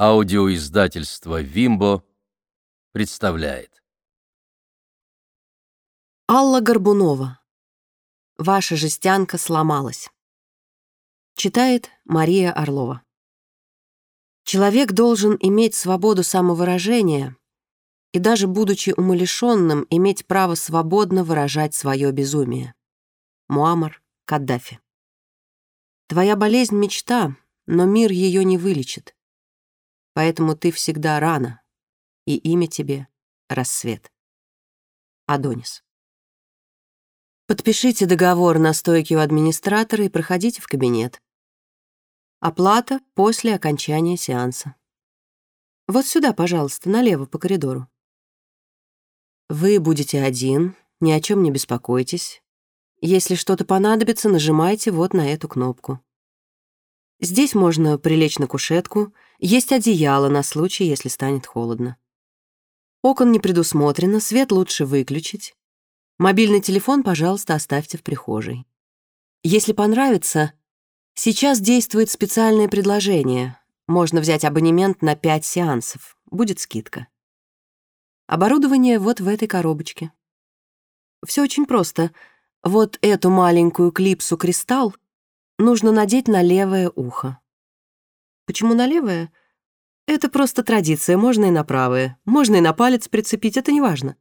Аудиоиздательство «Вимбо» представляет. Алла Горбунова. Ваша жестянка сломалась. Читает Мария Орлова. Человек должен иметь свободу самовыражения и даже будучи умалишенным, иметь право свободно выражать свое безумие. Муаммар Каддафи. Твоя болезнь — мечта, но мир ее не вылечит. Поэтому ты всегда рано, и имя тебе — рассвет. Адонис. Подпишите договор на стойке у администратора и проходите в кабинет. Оплата после окончания сеанса. Вот сюда, пожалуйста, налево по коридору. Вы будете один, ни о чем не беспокойтесь. Если что-то понадобится, нажимайте вот на эту кнопку. Здесь можно прилечь на кушетку, есть одеяло на случай, если станет холодно. Окон не предусмотрено, свет лучше выключить. Мобильный телефон, пожалуйста, оставьте в прихожей. Если понравится, сейчас действует специальное предложение. Можно взять абонемент на 5 сеансов, будет скидка. Оборудование вот в этой коробочке. Все очень просто. Вот эту маленькую клипсу-кристалл нужно надеть на левое ухо. Почему на левое? Это просто традиция, можно и на правое. Можно и на палец прицепить, это не важно.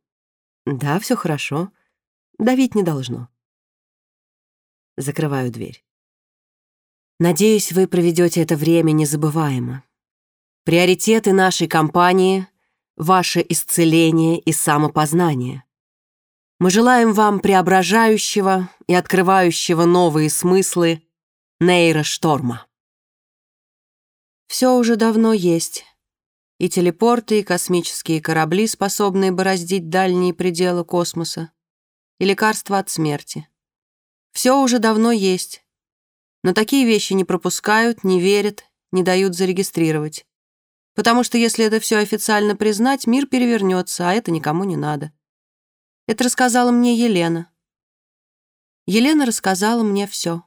Да, все хорошо. Давить не должно. Закрываю дверь. Надеюсь, вы проведете это время незабываемо. Приоритеты нашей компании — ваше исцеление и самопознание. Мы желаем вам преображающего и открывающего новые смыслы нейрошторма. Все уже давно есть. И телепорты, и космические корабли, способные бороздить дальние пределы космоса, и лекарства от смерти. Все уже давно есть. Но такие вещи не пропускают, не верят, не дают зарегистрировать. Потому что если это все официально признать, мир перевернется, а это никому не надо. Это рассказала мне Елена. Елена рассказала мне все.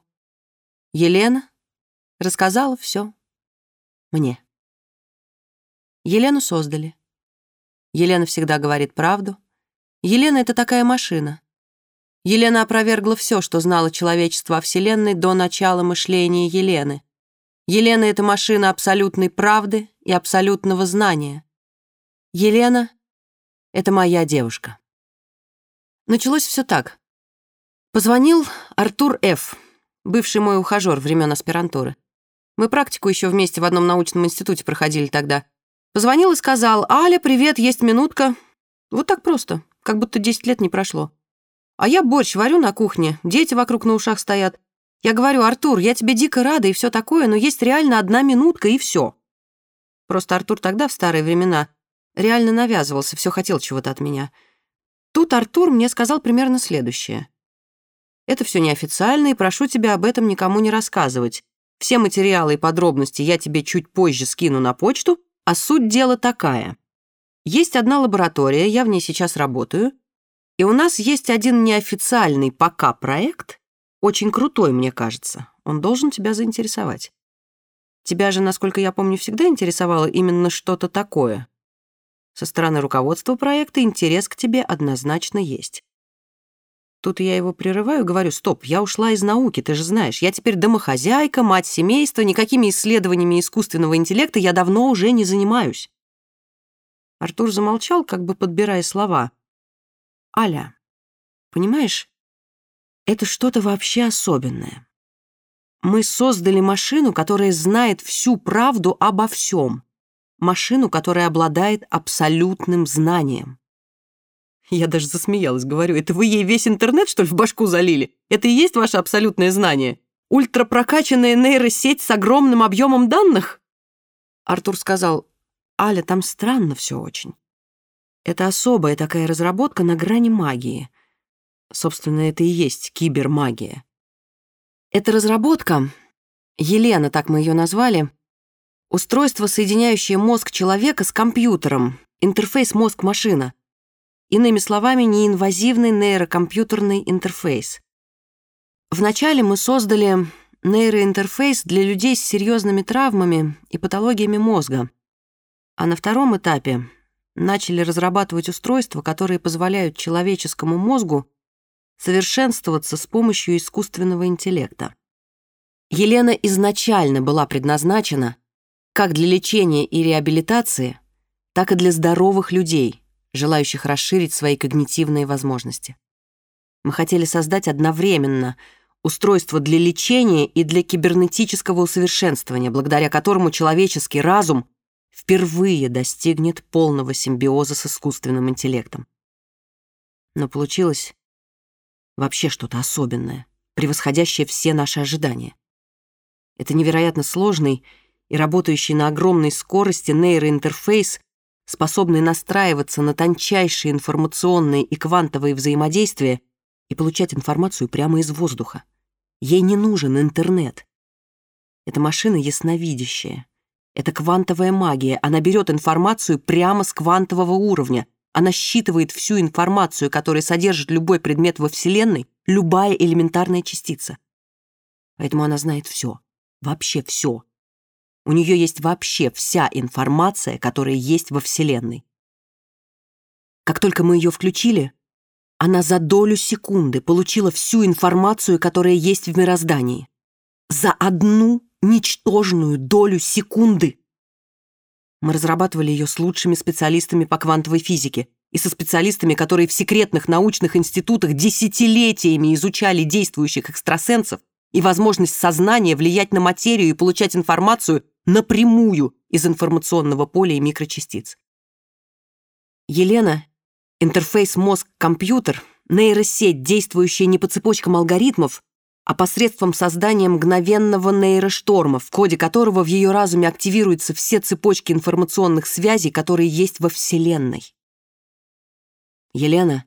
Елена рассказала все мне. Елену создали. Елена всегда говорит правду. Елена — это такая машина. Елена опровергла все, что знало человечество о Вселенной до начала мышления Елены. Елена — это машина абсолютной правды и абсолютного знания. Елена — это моя девушка. Началось все так. Позвонил Артур Ф., бывший мой ухажер времен аспирантуры. Мы практику еще вместе в одном научном институте проходили тогда. Позвонил и сказал, «Аля, привет, есть минутка». Вот так просто, как будто 10 лет не прошло. А я борщ варю на кухне, дети вокруг на ушах стоят. Я говорю, Артур, я тебе дико рада и все такое, но есть реально одна минутка и все. Просто Артур тогда, в старые времена, реально навязывался, все хотел чего-то от меня. Тут Артур мне сказал примерно следующее. Это все неофициально, и прошу тебя об этом никому не рассказывать. Все материалы и подробности я тебе чуть позже скину на почту, а суть дела такая. Есть одна лаборатория, я в ней сейчас работаю, и у нас есть один неофициальный пока проект, очень крутой, мне кажется. Он должен тебя заинтересовать. Тебя же, насколько я помню, всегда интересовало именно что-то такое. Со стороны руководства проекта интерес к тебе однозначно есть. Тут я его прерываю, говорю, стоп, я ушла из науки, ты же знаешь. Я теперь домохозяйка, мать семейства, никакими исследованиями искусственного интеллекта я давно уже не занимаюсь. Артур замолчал, как бы подбирая слова. Аля, понимаешь, это что-то вообще особенное. Мы создали машину, которая знает всю правду обо всем. Машину, которая обладает абсолютным знанием. Я даже засмеялась, говорю, это вы ей весь интернет, что ли, в башку залили? Это и есть ваше абсолютное знание? Ультрапрокачанная нейросеть с огромным объемом данных? Артур сказал, Аля, там странно все очень. Это особая такая разработка на грани магии. Собственно, это и есть кибермагия. Эта разработка, Елена, так мы ее назвали, устройство, соединяющее мозг человека с компьютером, интерфейс мозг-машина — Иными словами, неинвазивный нейрокомпьютерный интерфейс. Вначале мы создали нейроинтерфейс для людей с серьезными травмами и патологиями мозга, А на втором этапе начали разрабатывать устройства, которые позволяют человеческому мозгу совершенствоваться с помощью искусственного интеллекта. Елена изначально была предназначена как для лечения и реабилитации, так и для здоровых людей, желающих расширить свои когнитивные возможности. Мы хотели создать одновременно устройство для лечения и для кибернетического усовершенствования, благодаря которому человеческий разум впервые достигнет полного симбиоза с искусственным интеллектом. Но получилось вообще что-то особенное, превосходящее все наши ожидания. Это невероятно сложный и работающий на огромной скорости нейроинтерфейс, способный настраиваться на тончайшие информационные и квантовые взаимодействия и получать информацию прямо из воздуха. Ей не нужен интернет. Эта машина ясновидящая. Это квантовая магия. Она берет информацию прямо с квантового уровня. Она считывает всю информацию, которая содержит любой предмет во Вселенной, любая элементарная частица. Поэтому она знает все. Вообще все. У нее есть вообще вся информация, которая есть во Вселенной. Как только мы ее включили, она за долю секунды получила всю информацию, которая есть в мироздании. За одну ничтожную долю секунды. Мы разрабатывали ее с лучшими специалистами по квантовой физике и со специалистами, которые в секретных научных институтах десятилетиями изучали действующих экстрасенсов и возможность сознания влиять на материю и получать информацию напрямую из информационного поля и микрочастиц. Елена — интерфейс мозг-компьютер, нейросеть, действующая не по цепочкам алгоритмов, а посредством создания мгновенного нейрошторма, в ходе которого в ее разуме активируются все цепочки информационных связей, которые есть во Вселенной. Елена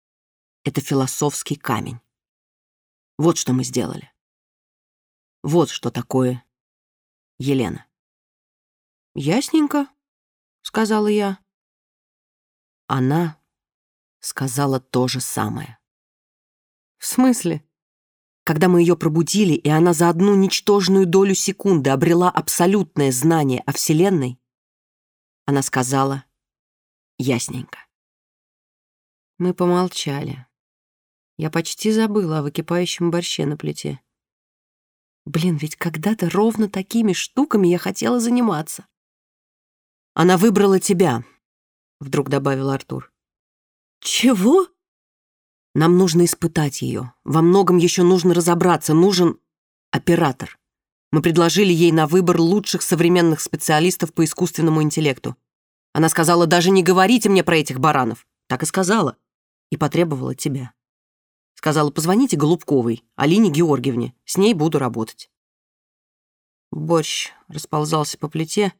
— это философский камень. Вот что мы сделали. Вот что такое Елена. «Ясненько», — сказала я. Она сказала то же самое. «В смысле?» Когда мы ее пробудили, и она за одну ничтожную долю секунды обрела абсолютное знание о Вселенной, она сказала ясненько. Мы помолчали. Я почти забыла о выкипающем борще на плите. Блин, ведь когда-то ровно такими штуками я хотела заниматься. Она выбрала тебя, вдруг добавил Артур. Чего? Нам нужно испытать ее. Во многом еще нужно разобраться. Нужен оператор. Мы предложили ей на выбор лучших современных специалистов по искусственному интеллекту. Она сказала, даже не говорите мне про этих баранов. Так и сказала. И потребовала тебя. Сказала, позвоните Голубковой, Алине Георгиевне, с ней буду работать. Борщ расползался по плите,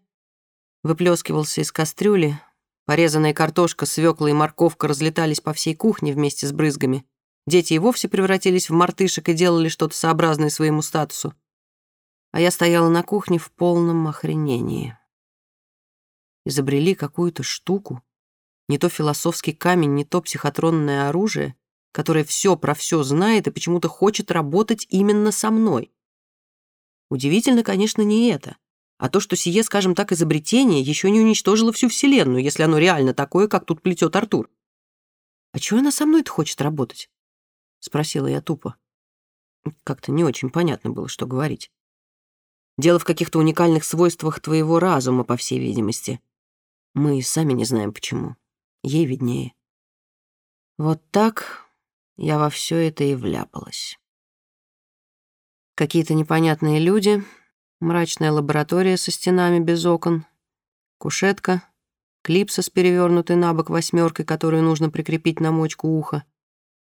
выплескивался из кастрюли, порезанная картошка, свекла и морковка разлетались по всей кухне вместе с брызгами. Дети и вовсе превратились в мартышек и делали что-то сообразное своему статусу. А я стояла на кухне в полном охренении. Изобрели какую-то штуку, не то философский камень, не то психотронное оружие, которая все про все знает и почему-то хочет работать именно со мной. Удивительно, конечно, не это, а то, что сие, скажем так, изобретение еще не уничтожило всю Вселенную, если оно реально такое, как тут плетет Артур. «А чего она со мной-то хочет работать?» — спросила я тупо. Как-то не очень понятно было, что говорить. Дело в каких-то уникальных свойствах твоего разума, по всей видимости. Мы сами не знаем, почему. Ей виднее. Вот так я во все это и вляпалась. Какие-то непонятные люди, мрачная лаборатория со стенами без окон, кушетка, клипса с перевернутой на бок восьмеркой, которую нужно прикрепить на мочку уха,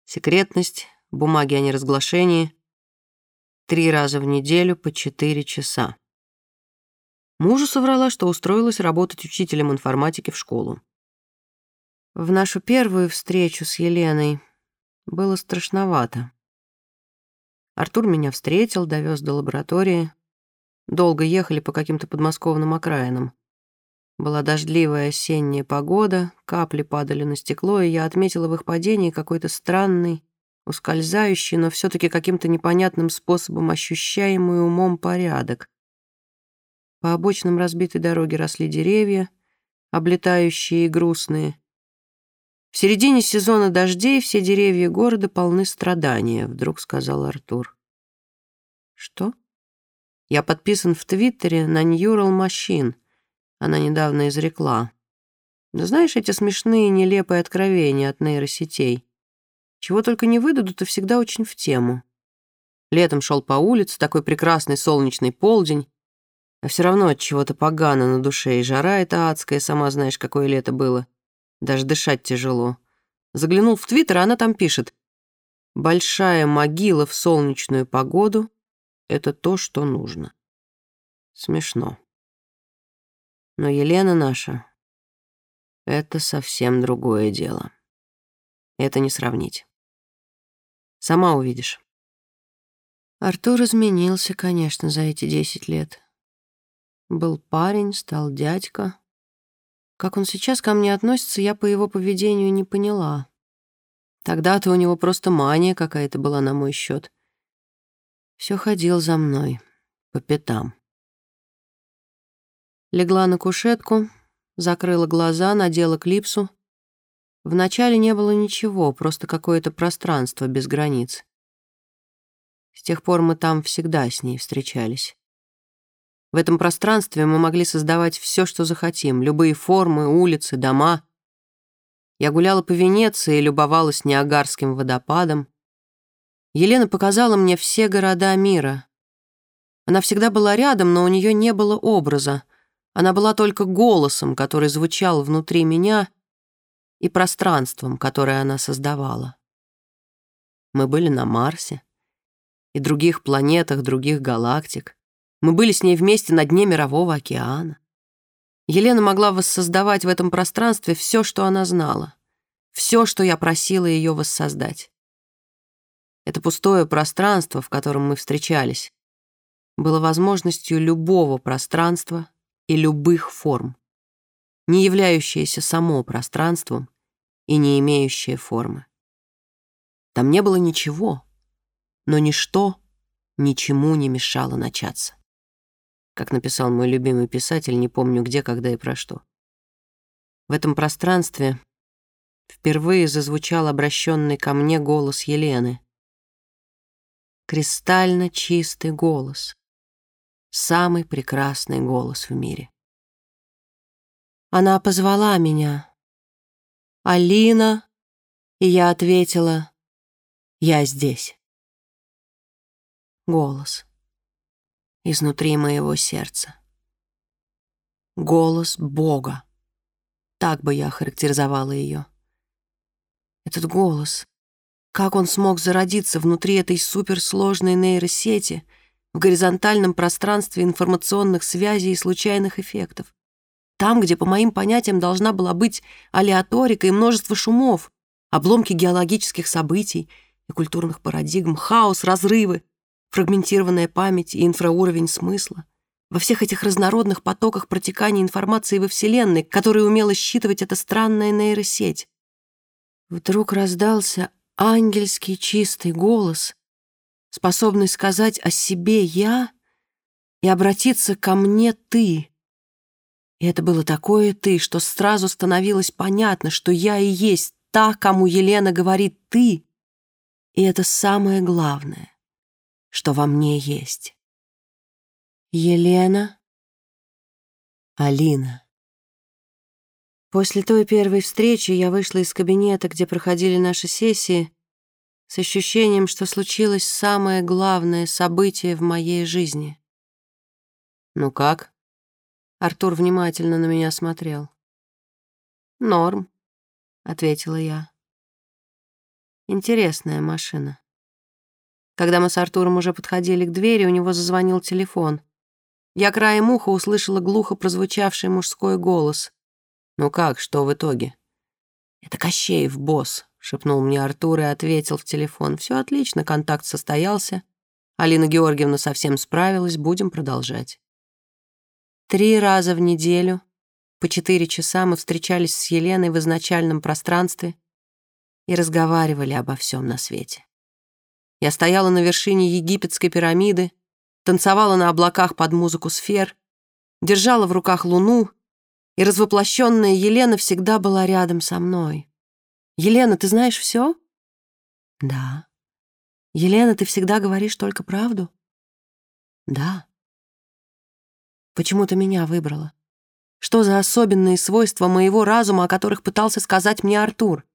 секретность, бумаги о неразглашении, три раза в неделю по четыре часа. Мужу соврала, что устроилась работать учителем информатики в школу. В нашу первую встречу с Еленой было страшновато. Артур меня встретил, довез до лаборатории. Долго ехали по каким-то подмосковным окраинам. Была дождливая осенняя погода, капли падали на стекло, и я отметила в их падении какой-то странный, ускользающий, но все таки каким-то непонятным способом ощущаемый умом порядок. По обочинам разбитой дороги росли деревья, облетающие и грустные. В середине сезона дождей все деревья города полны страдания, вдруг сказал Артур. Что? Я подписан в Твиттере на Neural Machine. Она недавно изрекла. Да знаешь, эти смешные, нелепые откровения от нейросетей. Чего только не выдадут, и всегда очень в тему. Летом шел по улице, такой прекрасный солнечный полдень, а все равно от чего-то погано на душе, и жара эта адская, сама знаешь, какое лето было. Даже дышать тяжело. Заглянул в Твиттер, а она там пишет. «Большая могила в солнечную погоду — это то, что нужно». Смешно. Но Елена наша — это совсем другое дело. Это не сравнить. Сама увидишь. Артур изменился, конечно, за эти десять лет. Был парень, стал дядька. Как он сейчас ко мне относится, я по его поведению не поняла. Тогда-то у него просто мания какая-то была на мой счет. Все ходил за мной, по пятам. Легла на кушетку, закрыла глаза, надела клипсу. Вначале не было ничего, просто какое-то пространство без границ. С тех пор мы там всегда с ней встречались. В этом пространстве мы могли создавать все, что захотим, любые формы, улицы, дома. Я гуляла по Венеции и любовалась Ниагарским водопадом. Елена показала мне все города мира. Она всегда была рядом, но у нее не было образа. Она была только голосом, который звучал внутри меня, и пространством, которое она создавала. Мы были на Марсе и других планетах, других галактик. Мы были с ней вместе на дне Мирового океана. Елена могла воссоздавать в этом пространстве все, что она знала, все, что я просила ее воссоздать. Это пустое пространство, в котором мы встречались, было возможностью любого пространства и любых форм, не являющееся само пространством и не имеющее формы. Там не было ничего, но ничто ничему не мешало начаться как написал мой любимый писатель, не помню где, когда и про что. В этом пространстве впервые зазвучал обращенный ко мне голос Елены. Кристально чистый голос. Самый прекрасный голос в мире. Она позвала меня. «Алина?» И я ответила, «Я здесь». Голос изнутри моего сердца. Голос Бога. Так бы я охарактеризовала ее. Этот голос. Как он смог зародиться внутри этой суперсложной нейросети в горизонтальном пространстве информационных связей и случайных эффектов? Там, где, по моим понятиям, должна была быть алиаторика и множество шумов, обломки геологических событий и культурных парадигм, хаос, разрывы, фрагментированная память и инфрауровень смысла. Во всех этих разнородных потоках протекания информации во Вселенной, которые умела считывать эта странная нейросеть. Вдруг раздался ангельский чистый голос, способный сказать о себе «я» и обратиться ко мне «ты». И это было такое «ты», что сразу становилось понятно, что я и есть та, кому Елена говорит «ты». И это самое главное что во мне есть. Елена, Алина. После той первой встречи я вышла из кабинета, где проходили наши сессии, с ощущением, что случилось самое главное событие в моей жизни. «Ну как?» Артур внимательно на меня смотрел. «Норм», — ответила я. «Интересная машина». Когда мы с Артуром уже подходили к двери, у него зазвонил телефон. Я краем уха услышала глухо прозвучавший мужской голос. «Ну как, что в итоге?» «Это Кощеев, босс», — шепнул мне Артур и ответил в телефон. «Все отлично, контакт состоялся. Алина Георгиевна совсем справилась, будем продолжать». Три раза в неделю, по четыре часа мы встречались с Еленой в изначальном пространстве и разговаривали обо всем на свете. Я стояла на вершине египетской пирамиды, танцевала на облаках под музыку сфер, держала в руках луну и развоплощенная Елена всегда была рядом со мной. «Елена, ты знаешь все?» «Да». «Елена, ты всегда говоришь только правду?» «Да». «Почему ты меня выбрала? Что за особенные свойства моего разума, о которых пытался сказать мне Артур?»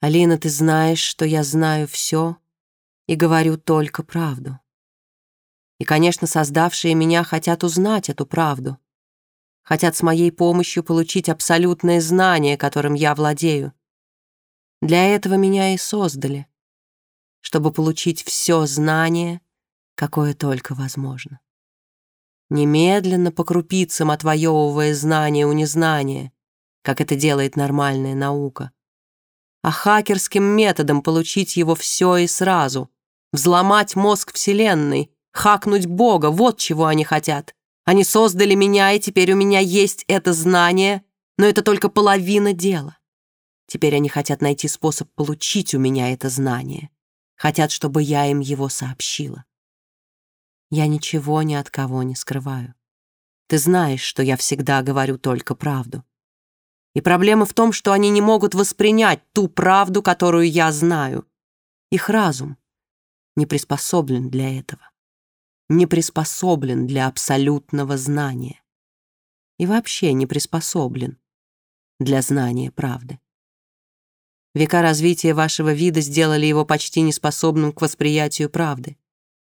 «Алина, ты знаешь, что я знаю все и говорю только правду». И, конечно, создавшие меня хотят узнать эту правду. Хотят с моей помощью получить абсолютное знание, которым я владею. Для этого меня и создали, чтобы получить все знание, какое только возможно. Немедленно по крупицам отвоевывая знание у незнания, как это делает нормальная наука, а хакерским методом получить его все и сразу, взломать мозг Вселенной, хакнуть Бога, вот чего они хотят. Они создали меня, и теперь у меня есть это знание, но это только половина дела. Теперь они хотят найти способ получить у меня это знание. Хотят, чтобы я им его сообщила. Я ничего ни от кого не скрываю. Ты знаешь, что я всегда говорю только правду. И проблема в том, что они не могут воспринять ту правду, которую я знаю. Их разум не приспособлен для этого не приспособлен для абсолютного знания и вообще не приспособлен для знания правды. Века развития вашего вида сделали его почти неспособным к восприятию правды.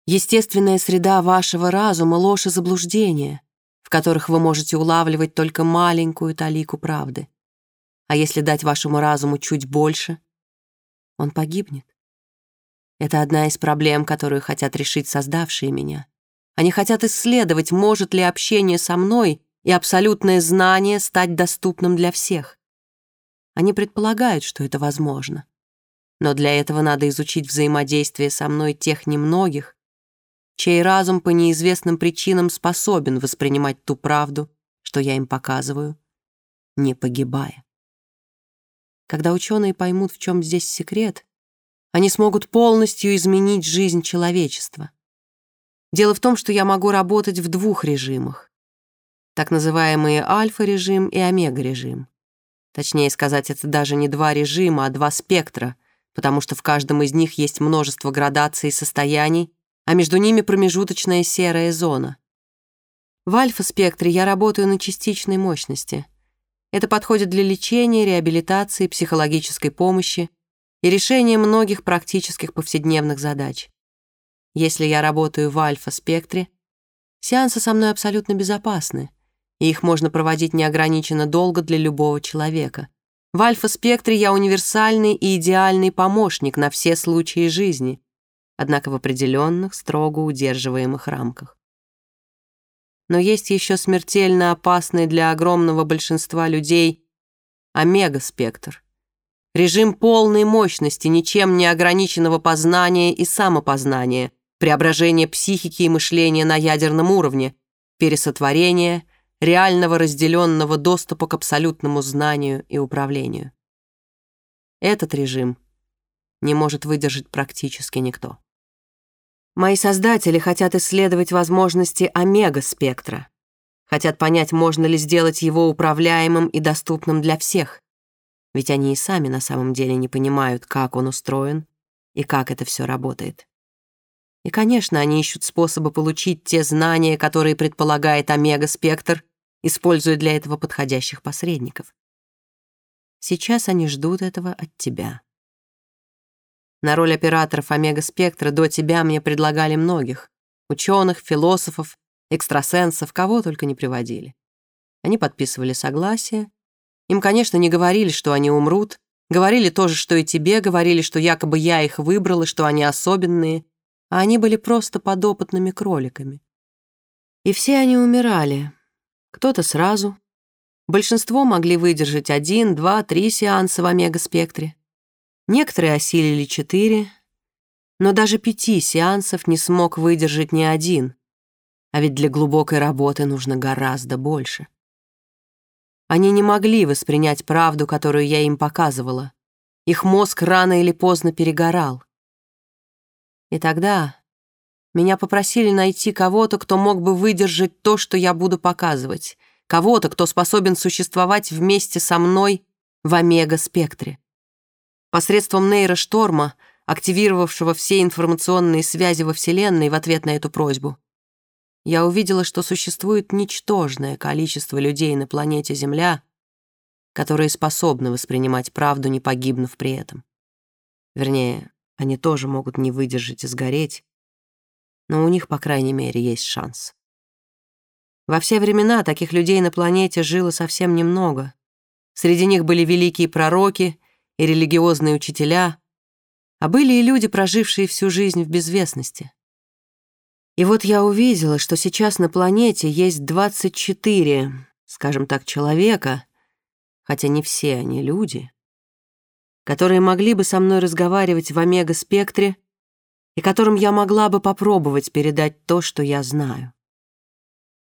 Естественная среда вашего разума — ложь и заблуждение, в которых вы можете улавливать только маленькую талику правды. А если дать вашему разуму чуть больше, он погибнет. Это одна из проблем, которую хотят решить создавшие меня. Они хотят исследовать, может ли общение со мной и абсолютное знание стать доступным для всех. Они предполагают, что это возможно. Но для этого надо изучить взаимодействие со мной тех немногих, чей разум по неизвестным причинам способен воспринимать ту правду, что я им показываю, не погибая. Когда ученые поймут, в чем здесь секрет, они смогут полностью изменить жизнь человечества. Дело в том, что я могу работать в двух режимах. Так называемые альфа-режим и омега-режим. Точнее сказать, это даже не два режима, а два спектра, потому что в каждом из них есть множество градаций состояний, а между ними промежуточная серая зона. В альфа-спектре я работаю на частичной мощности. Это подходит для лечения, реабилитации, психологической помощи и решения многих практических повседневных задач. Если я работаю в альфа-спектре, сеансы со мной абсолютно безопасны, и их можно проводить неограниченно долго для любого человека. В альфа-спектре я универсальный и идеальный помощник на все случаи жизни, однако в определенных, строго удерживаемых рамках. Но есть еще смертельно опасный для огромного большинства людей омега-спектр. Режим полной мощности, ничем не ограниченного познания и самопознания — преображение психики и мышления на ядерном уровне, пересотворение реального разделенного доступа к абсолютному знанию и управлению. Этот режим не может выдержать практически никто. Мои создатели хотят исследовать возможности омега-спектра, хотят понять, можно ли сделать его управляемым и доступным для всех, ведь они и сами на самом деле не понимают, как он устроен и как это все работает. И, конечно, они ищут способы получить те знания, которые предполагает омега-спектр, используя для этого подходящих посредников. Сейчас они ждут этого от тебя. На роль операторов омега-спектра до тебя мне предлагали многих. Ученых, философов, экстрасенсов, кого только не приводили. Они подписывали согласие. Им, конечно, не говорили, что они умрут. Говорили то же, что и тебе, говорили, что якобы я их выбрал и что они особенные — а они были просто подопытными кроликами. И все они умирали. Кто-то сразу. Большинство могли выдержать один, два, три сеанса в омега-спектре. Некоторые осилили четыре, но даже пяти сеансов не смог выдержать ни один, а ведь для глубокой работы нужно гораздо больше. Они не могли воспринять правду, которую я им показывала. Их мозг рано или поздно перегорал. И тогда меня попросили найти кого-то, кто мог бы выдержать то, что я буду показывать, кого-то, кто способен существовать вместе со мной в омега-спектре. Посредством нейрошторма, активировавшего все информационные связи во Вселенной в ответ на эту просьбу, я увидела, что существует ничтожное количество людей на планете Земля, которые способны воспринимать правду, не погибнув при этом. Вернее, они тоже могут не выдержать и сгореть, но у них, по крайней мере, есть шанс. Во все времена таких людей на планете жило совсем немного. Среди них были великие пророки и религиозные учителя, а были и люди, прожившие всю жизнь в безвестности. И вот я увидела, что сейчас на планете есть 24, скажем так, человека, хотя не все они люди, которые могли бы со мной разговаривать в омега-спектре и которым я могла бы попробовать передать то, что я знаю.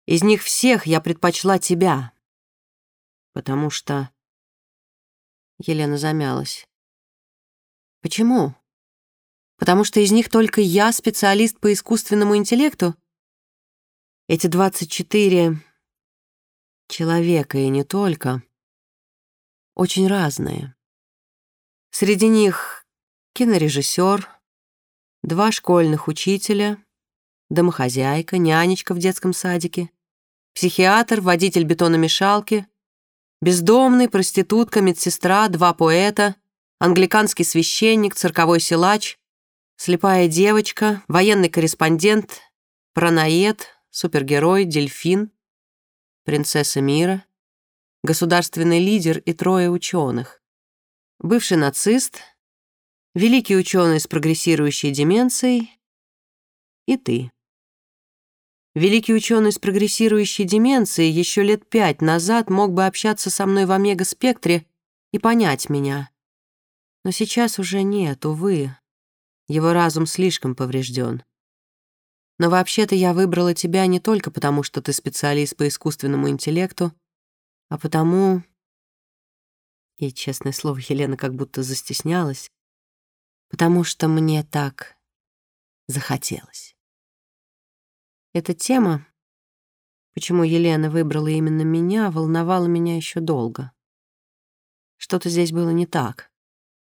Из них всех я предпочла тебя, потому что...» Елена замялась. «Почему? Потому что из них только я специалист по искусственному интеллекту? Эти 24 человека и не только, очень разные. Среди них кинорежиссер, два школьных учителя, домохозяйка, нянечка в детском садике, психиатр, водитель бетономешалки, бездомный, проститутка, медсестра, два поэта, англиканский священник, цирковой силач, слепая девочка, военный корреспондент, праноед, супергерой, дельфин, принцесса мира, государственный лидер и трое ученых, бывший нацист, великий ученый с прогрессирующей деменцией и ты. Великий ученый с прогрессирующей деменцией еще лет пять назад мог бы общаться со мной в омега-спектре и понять меня. Но сейчас уже нет, увы. Его разум слишком поврежден. Но вообще-то я выбрала тебя не только потому, что ты специалист по искусственному интеллекту, а потому... И, честное слово, Елена как будто застеснялась, потому что мне так захотелось. Эта тема, почему Елена выбрала именно меня, волновала меня еще долго. Что-то здесь было не так.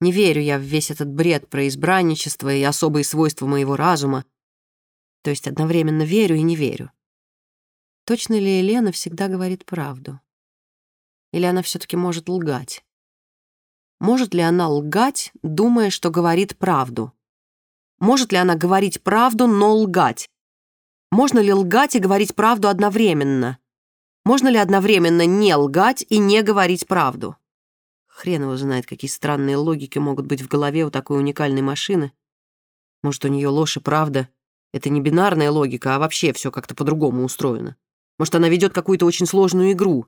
Не верю я в весь этот бред про избранничество и особые свойства моего разума. То есть одновременно верю и не верю. Точно ли Елена всегда говорит правду? Или она все таки может лгать? Может ли она лгать, думая, что говорит правду? Может ли она говорить правду, но лгать? Можно ли лгать и говорить правду одновременно? Можно ли одновременно не лгать и не говорить правду? Хрен его знает, какие странные логики могут быть в голове у такой уникальной машины. Может, у нее ложь и правда — это не бинарная логика, а вообще все как-то по-другому устроено. Может, она ведет какую-то очень сложную игру.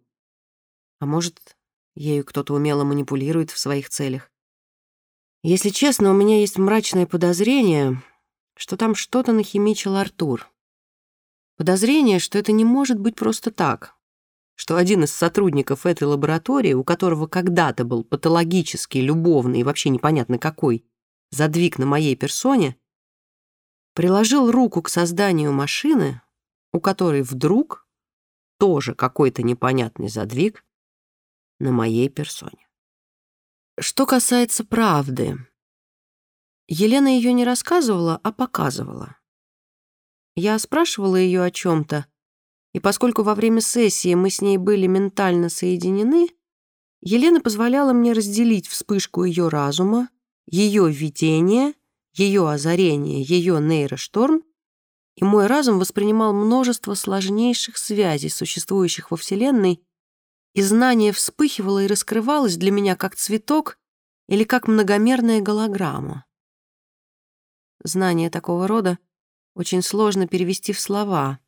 А может, ею кто-то умело манипулирует в своих целях. Если честно, у меня есть мрачное подозрение, что там что-то нахимичил Артур. Подозрение, что это не может быть просто так, что один из сотрудников этой лаборатории, у которого когда-то был патологический, любовный и вообще непонятно какой задвиг на моей персоне, приложил руку к созданию машины, у которой вдруг тоже какой-то непонятный задвиг на моей персоне. Что касается правды, Елена ее не рассказывала, а показывала. Я спрашивала ее о чем-то, и поскольку во время сессии мы с ней были ментально соединены, Елена позволяла мне разделить вспышку ее разума, ее видение, ее озарение, ее нейрошторм, и мой разум воспринимал множество сложнейших связей, существующих во Вселенной, и знание вспыхивало и раскрывалось для меня как цветок или как многомерная голограмма. Знание такого рода — очень сложно перевести в слова.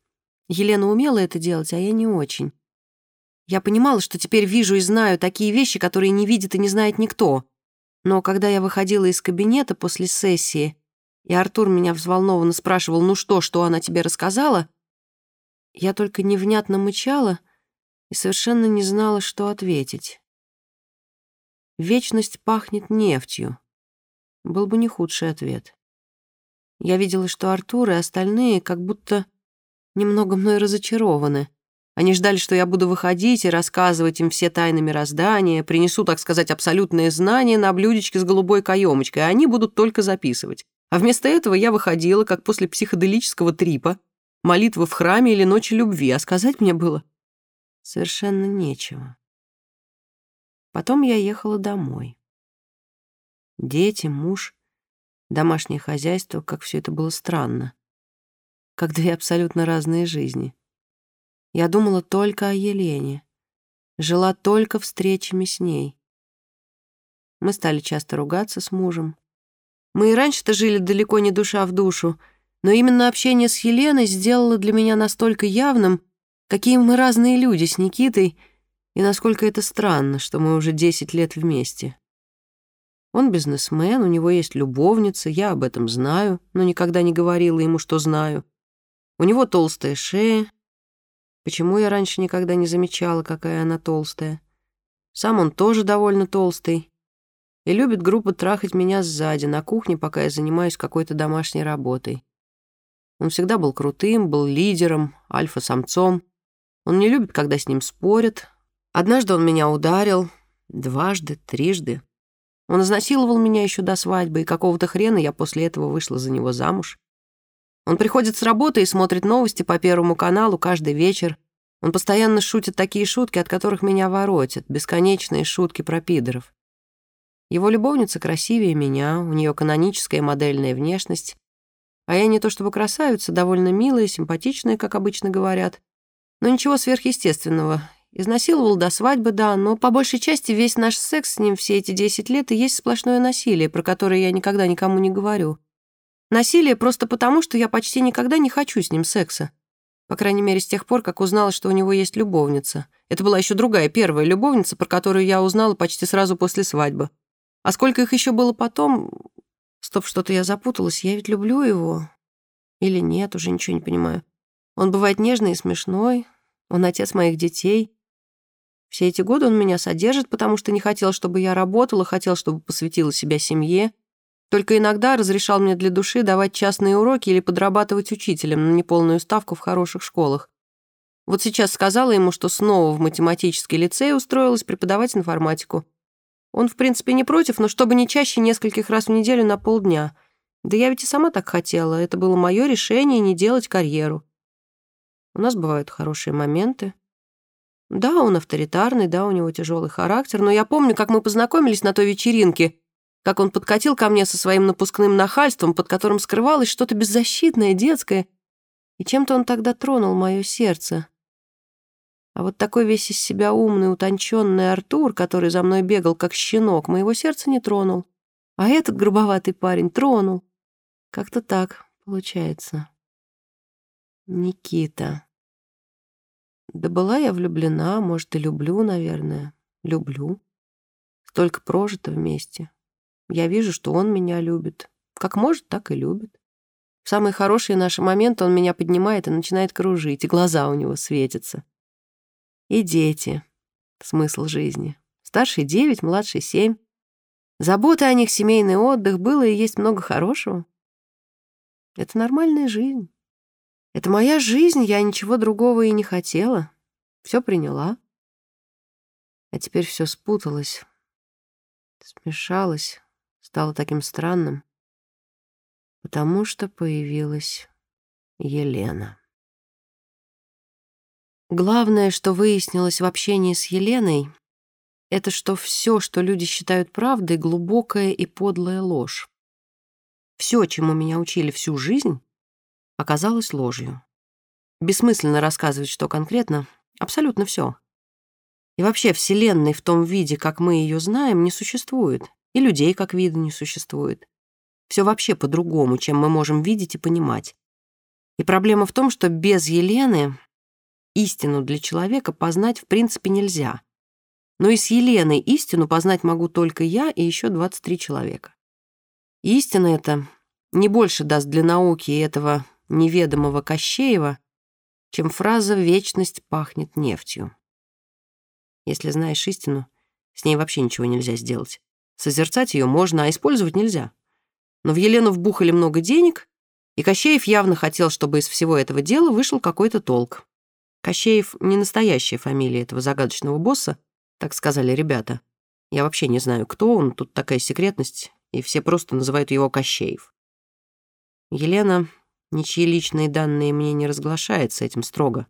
Елена умела это делать, а я не очень. Я понимала, что теперь вижу и знаю такие вещи, которые не видит и не знает никто. Но когда я выходила из кабинета после сессии, и Артур меня взволнованно спрашивал, ну что, что она тебе рассказала, я только невнятно мычала и совершенно не знала, что ответить. «Вечность пахнет нефтью» был бы не худший ответ. Я видела, что Артур и остальные как будто немного мной разочарованы. Они ждали, что я буду выходить и рассказывать им все тайны мироздания, принесу, так сказать, абсолютные знания на блюдечке с голубой каемочкой, а они будут только записывать. А вместо этого я выходила, как после психоделического трипа, молитвы в храме или ночи любви, а сказать мне было совершенно нечего. Потом я ехала домой. Дети, муж, домашнее хозяйство, как все это было странно. Как две абсолютно разные жизни. Я думала только о Елене. Жила только встречами с ней. Мы стали часто ругаться с мужем. Мы и раньше-то жили далеко не душа в душу, но именно общение с Еленой сделало для меня настолько явным, какие мы разные люди с Никитой, и насколько это странно, что мы уже 10 лет вместе. Он бизнесмен, у него есть любовница, я об этом знаю, но никогда не говорила ему, что знаю. У него толстая шея. Почему я раньше никогда не замечала, какая она толстая? Сам он тоже довольно толстый и любит грубо трахать меня сзади, на кухне, пока я занимаюсь какой-то домашней работой. Он всегда был крутым, был лидером, альфа-самцом. Он не любит, когда с ним спорят. Однажды он меня ударил, дважды, трижды. Он изнасиловал меня еще до свадьбы, и какого-то хрена я после этого вышла за него замуж. Он приходит с работы и смотрит новости по Первому каналу каждый вечер. Он постоянно шутит такие шутки, от которых меня воротят, бесконечные шутки про пидоров. Его любовница красивее меня, у нее каноническая модельная внешность, а я не то чтобы красавица, довольно милая, симпатичная, как обычно говорят, но ничего сверхъестественного. Изнасиловал до свадьбы, да, но по большей части весь наш секс с ним все эти 10 лет и есть сплошное насилие, про которое я никогда никому не говорю. Насилие просто потому, что я почти никогда не хочу с ним секса. По крайней мере, с тех пор, как узнала, что у него есть любовница. Это была еще другая, первая любовница, про которую я узнала почти сразу после свадьбы. А сколько их еще было потом... Стоп, что-то я запуталась. Я ведь люблю его. Или нет, уже ничего не понимаю. Он бывает нежный и смешной. Он отец моих детей. Все эти годы он меня содержит, потому что не хотел, чтобы я работала, хотел, чтобы посвятила себя семье. Только иногда разрешал мне для души давать частные уроки или подрабатывать учителем на неполную ставку в хороших школах. Вот сейчас сказала ему, что снова в математический лицей устроилась преподавать информатику. Он, в принципе, не против, но чтобы не чаще нескольких раз в неделю на полдня. Да я ведь и сама так хотела. Это было мое решение не делать карьеру. У нас бывают хорошие моменты. Да, он авторитарный, да, у него тяжелый характер, но я помню, как мы познакомились на той вечеринке, как он подкатил ко мне со своим напускным нахальством, под которым скрывалось что-то беззащитное, детское, и чем-то он тогда тронул мое сердце. А вот такой весь из себя умный, утонченный Артур, который за мной бегал, как щенок, моего сердца не тронул. А этот грубоватый парень тронул. Как-то так получается. Никита. Да была я влюблена, может, и люблю, наверное. Люблю. Столько прожито вместе. Я вижу, что он меня любит. Как может, так и любит. В самые хорошие наши моменты он меня поднимает и начинает кружить, и глаза у него светятся. И дети. Смысл жизни. Старший девять, младший семь. Забота о них, семейный отдых, было и есть много хорошего. Это нормальная жизнь. Это моя жизнь, я ничего другого и не хотела. Все приняла. А теперь все спуталось, смешалось, стало таким странным, потому что появилась Елена. Главное, что выяснилось в общении с Еленой, это что все, что люди считают правдой, глубокая и подлая ложь. Все, чему меня учили всю жизнь, оказалось ложью. Бессмысленно рассказывать, что конкретно, абсолютно все. И вообще Вселенной в том виде, как мы ее знаем, не существует, и людей как вида не существует. Все вообще по-другому, чем мы можем видеть и понимать. И проблема в том, что без Елены истину для человека познать в принципе нельзя. Но и с Еленой истину познать могу только я и еще 23 человека. Истина эта не больше даст для науки этого неведомого Кощеева, чем фраза «вечность пахнет нефтью». Если знаешь истину, с ней вообще ничего нельзя сделать. Созерцать ее можно, а использовать нельзя. Но в Елену вбухали много денег, и Кощеев явно хотел, чтобы из всего этого дела вышел какой-то толк. Кощеев — не настоящая фамилия этого загадочного босса, так сказали ребята. Я вообще не знаю, кто он, тут такая секретность, и все просто называют его Кощеев. Елена ничьи личные данные мне не разглашает с этим строго.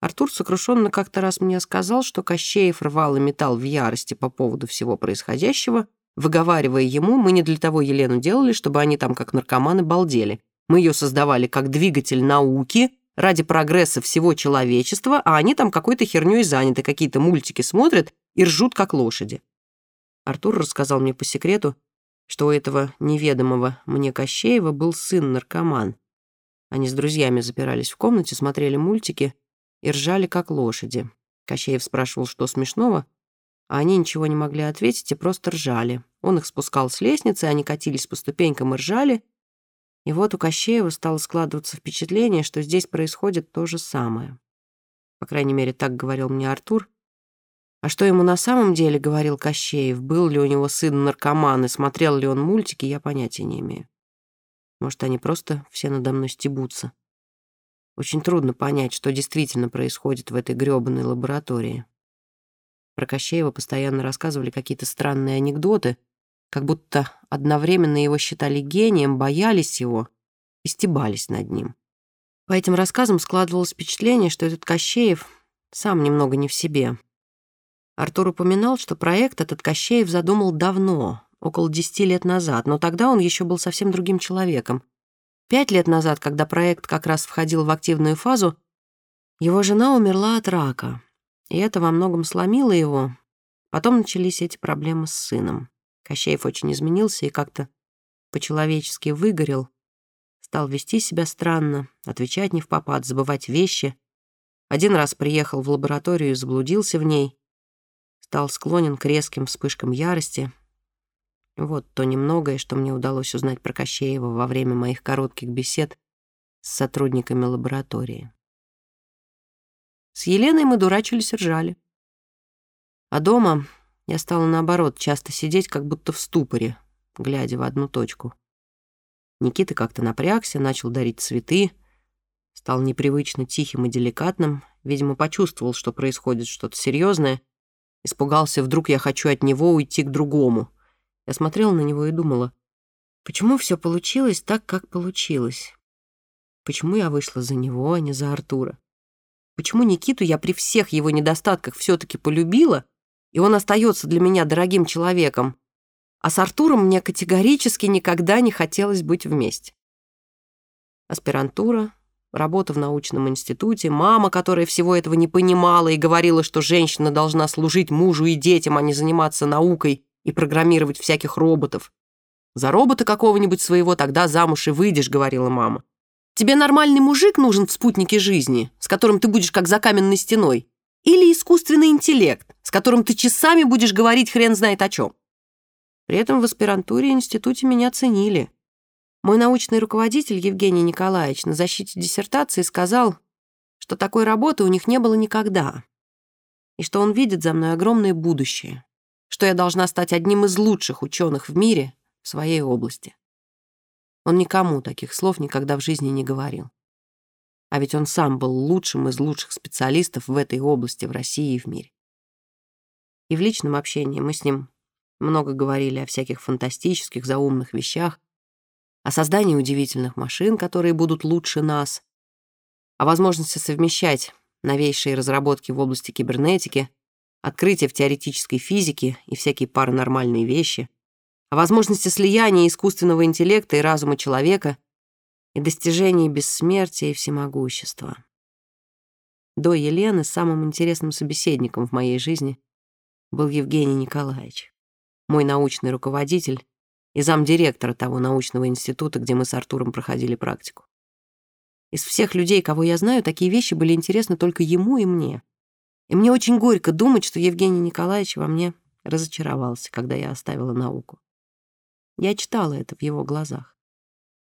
Артур сокрушенно как-то раз мне сказал, что Кощеев рвал и металл в ярости по поводу всего происходящего, выговаривая ему, мы не для того Елену делали, чтобы они там как наркоманы балдели. Мы ее создавали как двигатель науки ради прогресса всего человечества, а они там какой-то херней заняты, какие-то мультики смотрят и ржут как лошади. Артур рассказал мне по секрету, что у этого неведомого мне Кощеева был сын-наркоман. Они с друзьями запирались в комнате, смотрели мультики и ржали, как лошади. Кощеев спрашивал, что смешного, а они ничего не могли ответить и просто ржали. Он их спускал с лестницы, они катились по ступенькам и ржали. И вот у Кощеева стало складываться впечатление, что здесь происходит то же самое. По крайней мере, так говорил мне Артур, а что ему на самом деле говорил Кощеев, был ли у него сын наркоман и смотрел ли он мультики, я понятия не имею. Может, они просто все надо мной стебутся. Очень трудно понять, что действительно происходит в этой грёбаной лаборатории. Про Кощеева постоянно рассказывали какие-то странные анекдоты, как будто одновременно его считали гением, боялись его и стебались над ним. По этим рассказам складывалось впечатление, что этот Кощеев сам немного не в себе, Артур упоминал, что проект этот Кощеев задумал давно, около десяти лет назад, но тогда он еще был совсем другим человеком. Пять лет назад, когда проект как раз входил в активную фазу, его жена умерла от рака, и это во многом сломило его. Потом начались эти проблемы с сыном. Кощеев очень изменился и как-то по-человечески выгорел, стал вести себя странно, отвечать не в попад, забывать вещи. Один раз приехал в лабораторию и заблудился в ней стал склонен к резким вспышкам ярости. Вот то немногое, что мне удалось узнать про Кощеева во время моих коротких бесед с сотрудниками лаборатории. С Еленой мы дурачились и ржали. А дома я стала, наоборот, часто сидеть, как будто в ступоре, глядя в одну точку. Никита как-то напрягся, начал дарить цветы, стал непривычно тихим и деликатным, видимо, почувствовал, что происходит что-то серьезное, Испугался, вдруг я хочу от него уйти к другому. Я смотрела на него и думала, почему все получилось так, как получилось? Почему я вышла за него, а не за Артура? Почему Никиту я при всех его недостатках все-таки полюбила, и он остается для меня дорогим человеком, а с Артуром мне категорически никогда не хотелось быть вместе? Аспирантура, работа в научном институте, мама, которая всего этого не понимала и говорила, что женщина должна служить мужу и детям, а не заниматься наукой и программировать всяких роботов. «За робота какого-нибудь своего тогда замуж и выйдешь», — говорила мама. «Тебе нормальный мужик нужен в спутнике жизни, с которым ты будешь как за каменной стеной, или искусственный интеллект, с которым ты часами будешь говорить хрен знает о чем». При этом в аспирантуре и институте меня ценили. Мой научный руководитель Евгений Николаевич на защите диссертации сказал, что такой работы у них не было никогда, и что он видит за мной огромное будущее, что я должна стать одним из лучших ученых в мире в своей области. Он никому таких слов никогда в жизни не говорил. А ведь он сам был лучшим из лучших специалистов в этой области в России и в мире. И в личном общении мы с ним много говорили о всяких фантастических, заумных вещах, о создании удивительных машин, которые будут лучше нас, о возможности совмещать новейшие разработки в области кибернетики, открытия в теоретической физике и всякие паранормальные вещи, о возможности слияния искусственного интеллекта и разума человека и достижении бессмертия и всемогущества. До Елены самым интересным собеседником в моей жизни был Евгений Николаевич, мой научный руководитель и замдиректора того научного института, где мы с Артуром проходили практику. Из всех людей, кого я знаю, такие вещи были интересны только ему и мне. И мне очень горько думать, что Евгений Николаевич во мне разочаровался, когда я оставила науку. Я читала это в его глазах.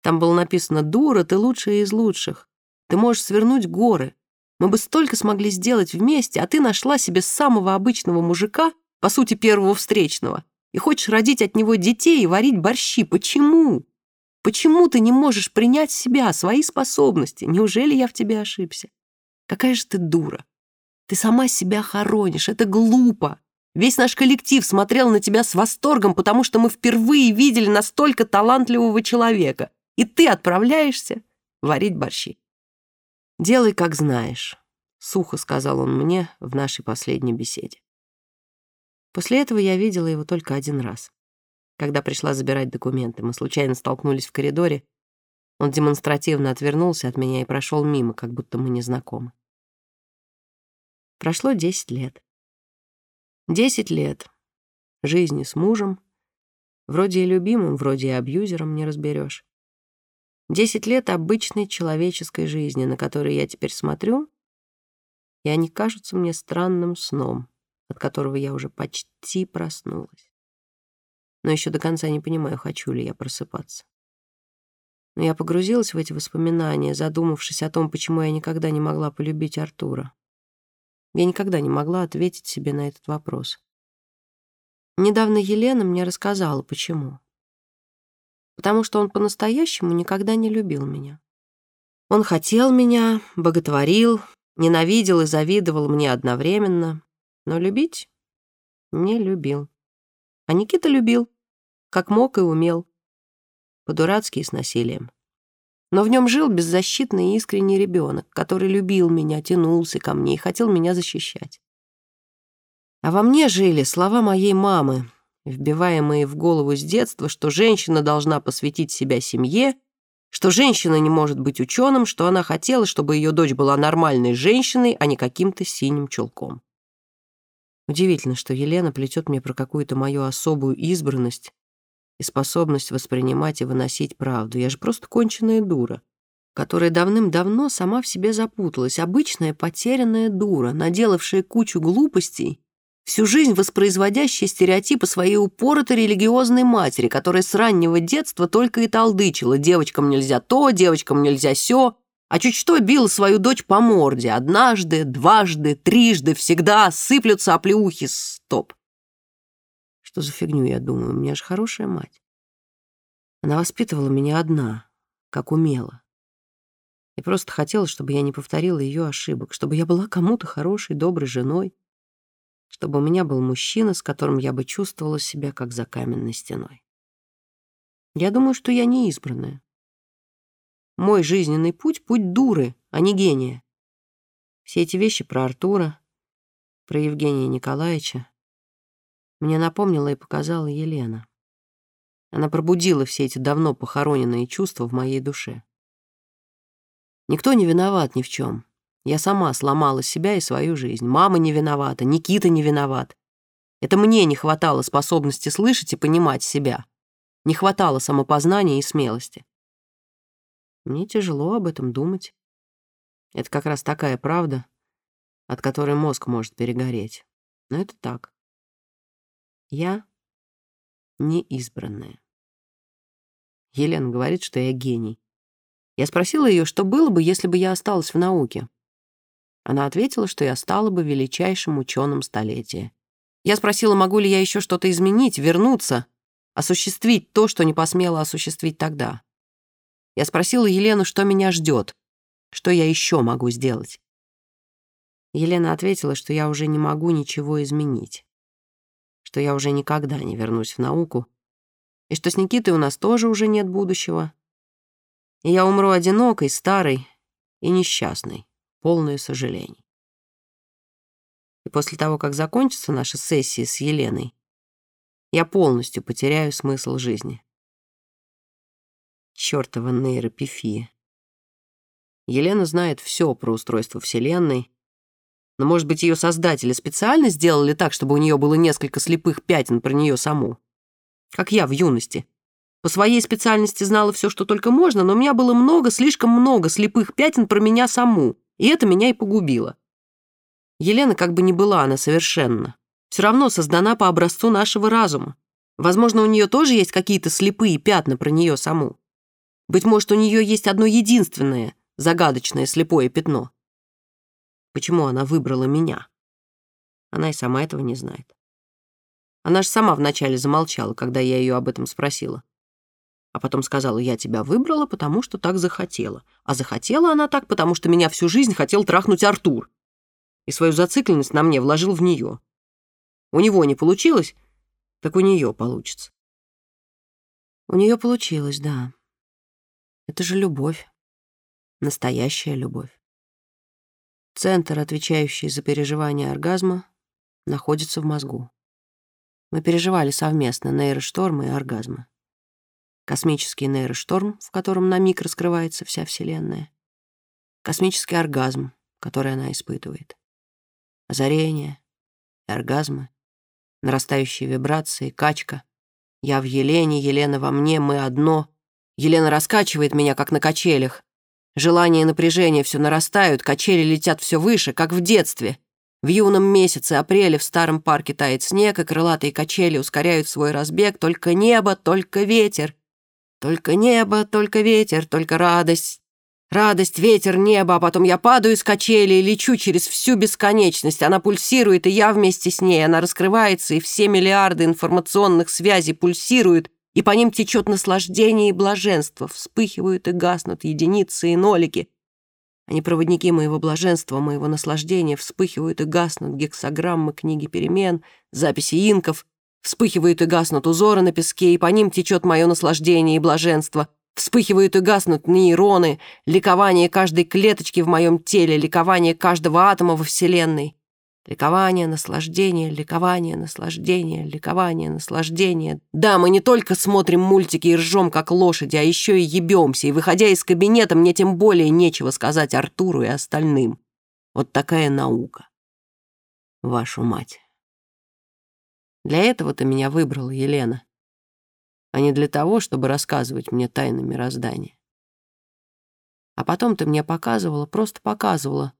Там было написано «Дура, ты лучшая из лучших. Ты можешь свернуть горы. Мы бы столько смогли сделать вместе, а ты нашла себе самого обычного мужика, по сути, первого встречного, и хочешь родить от него детей и варить борщи. Почему? Почему ты не можешь принять себя, свои способности? Неужели я в тебе ошибся? Какая же ты дура. Ты сама себя хоронишь, это глупо. Весь наш коллектив смотрел на тебя с восторгом, потому что мы впервые видели настолько талантливого человека. И ты отправляешься варить борщи. «Делай, как знаешь», — сухо сказал он мне в нашей последней беседе. После этого я видела его только один раз. Когда пришла забирать документы, мы случайно столкнулись в коридоре. Он демонстративно отвернулся от меня и прошел мимо, как будто мы не знакомы. Прошло десять лет. Десять лет жизни с мужем, вроде и любимым, вроде и абьюзером не разберешь. Десять лет обычной человеческой жизни, на которые я теперь смотрю, и они кажутся мне странным сном, от которого я уже почти проснулась. Но еще до конца не понимаю, хочу ли я просыпаться. Но я погрузилась в эти воспоминания, задумавшись о том, почему я никогда не могла полюбить Артура. Я никогда не могла ответить себе на этот вопрос. Недавно Елена мне рассказала, почему. Потому что он по-настоящему никогда не любил меня. Он хотел меня, боготворил, ненавидел и завидовал мне одновременно, но любить не любил. А Никита любил, как мог и умел, по-дурацки и с насилием. Но в нем жил беззащитный и искренний ребенок, который любил меня, тянулся ко мне и хотел меня защищать. А во мне жили слова моей мамы, вбиваемые в голову с детства, что женщина должна посвятить себя семье, что женщина не может быть ученым, что она хотела, чтобы ее дочь была нормальной женщиной, а не каким-то синим чулком. Удивительно, что Елена плетет мне про какую-то мою особую избранность, и способность воспринимать и выносить правду. Я же просто конченая дура, которая давным-давно сама в себе запуталась. Обычная потерянная дура, наделавшая кучу глупостей, всю жизнь воспроизводящая стереотипы своей упоротой религиозной матери, которая с раннего детства только и толдычила «девочкам нельзя то, девочкам нельзя сё», а чуть что била свою дочь по морде. Однажды, дважды, трижды, всегда сыплются оплеухи. Стоп. Что за фигню, я думаю, у меня же хорошая мать. Она воспитывала меня одна, как умела. И просто хотела, чтобы я не повторила ее ошибок, чтобы я была кому-то хорошей, доброй женой, чтобы у меня был мужчина, с которым я бы чувствовала себя, как за каменной стеной. Я думаю, что я не избранная. Мой жизненный путь — путь дуры, а не гения. Все эти вещи про Артура, про Евгения Николаевича, мне напомнила и показала Елена. Она пробудила все эти давно похороненные чувства в моей душе. Никто не виноват ни в чем. Я сама сломала себя и свою жизнь. Мама не виновата, Никита не виноват. Это мне не хватало способности слышать и понимать себя. Не хватало самопознания и смелости. Мне тяжело об этом думать. Это как раз такая правда, от которой мозг может перегореть. Но это так. Я не избранная. Елена говорит, что я гений. Я спросила ее, что было бы, если бы я осталась в науке. Она ответила, что я стала бы величайшим ученым столетия. Я спросила, могу ли я еще что-то изменить, вернуться, осуществить то, что не посмела осуществить тогда. Я спросила Елену, что меня ждет, что я еще могу сделать. Елена ответила, что я уже не могу ничего изменить что я уже никогда не вернусь в науку, и что с Никитой у нас тоже уже нет будущего. И я умру одинокой, старой и несчастной, полной сожалений. И после того, как закончится наша сессия с Еленой, я полностью потеряю смысл жизни. Чёртова нейропифия. Елена знает все про устройство Вселенной, но, может быть, ее создатели специально сделали так, чтобы у нее было несколько слепых пятен про нее саму? Как я в юности. По своей специальности знала все, что только можно, но у меня было много, слишком много слепых пятен про меня саму, и это меня и погубило. Елена как бы не была она совершенно. Все равно создана по образцу нашего разума. Возможно, у нее тоже есть какие-то слепые пятна про нее саму. Быть может, у нее есть одно единственное загадочное слепое пятно почему она выбрала меня. Она и сама этого не знает. Она же сама вначале замолчала, когда я ее об этом спросила. А потом сказала, я тебя выбрала, потому что так захотела. А захотела она так, потому что меня всю жизнь хотел трахнуть Артур. И свою зацикленность на мне вложил в нее. У него не получилось, так у нее получится. У нее получилось, да. Это же любовь. Настоящая любовь. Центр, отвечающий за переживание оргазма, находится в мозгу. Мы переживали совместно нейроштормы и оргазмы. Космический нейрошторм, в котором на миг раскрывается вся Вселенная. Космический оргазм, который она испытывает. Озарение, оргазмы, нарастающие вибрации, качка. Я в Елене, Елена во мне, мы одно — Елена раскачивает меня, как на качелях. Желание и напряжение все нарастают, качели летят все выше, как в детстве. В юном месяце апреля в старом парке тает снег, и крылатые качели ускоряют свой разбег. Только небо, только ветер. Только небо, только ветер, только радость. Радость, ветер, небо, а потом я падаю с качели и лечу через всю бесконечность. Она пульсирует, и я вместе с ней. Она раскрывается, и все миллиарды информационных связей пульсируют, и по ним течет наслаждение и блаженство, вспыхивают и гаснут единицы и нолики. Они проводники моего блаженства, моего наслаждения, вспыхивают и гаснут гексограммы книги перемен, записи инков, вспыхивают и гаснут узоры на песке, и по ним течет мое наслаждение и блаженство, вспыхивают и гаснут нейроны, ликование каждой клеточки в моем теле, ликование каждого атома во Вселенной. Ликование, наслаждение, ликование, наслаждение, ликование, наслаждение. Да, мы не только смотрим мультики и ржем, как лошади, а еще и ебемся. И, выходя из кабинета, мне тем более нечего сказать Артуру и остальным. Вот такая наука. Вашу мать. Для этого ты меня выбрала, Елена, а не для того, чтобы рассказывать мне тайны мироздания. А потом ты мне показывала, просто показывала,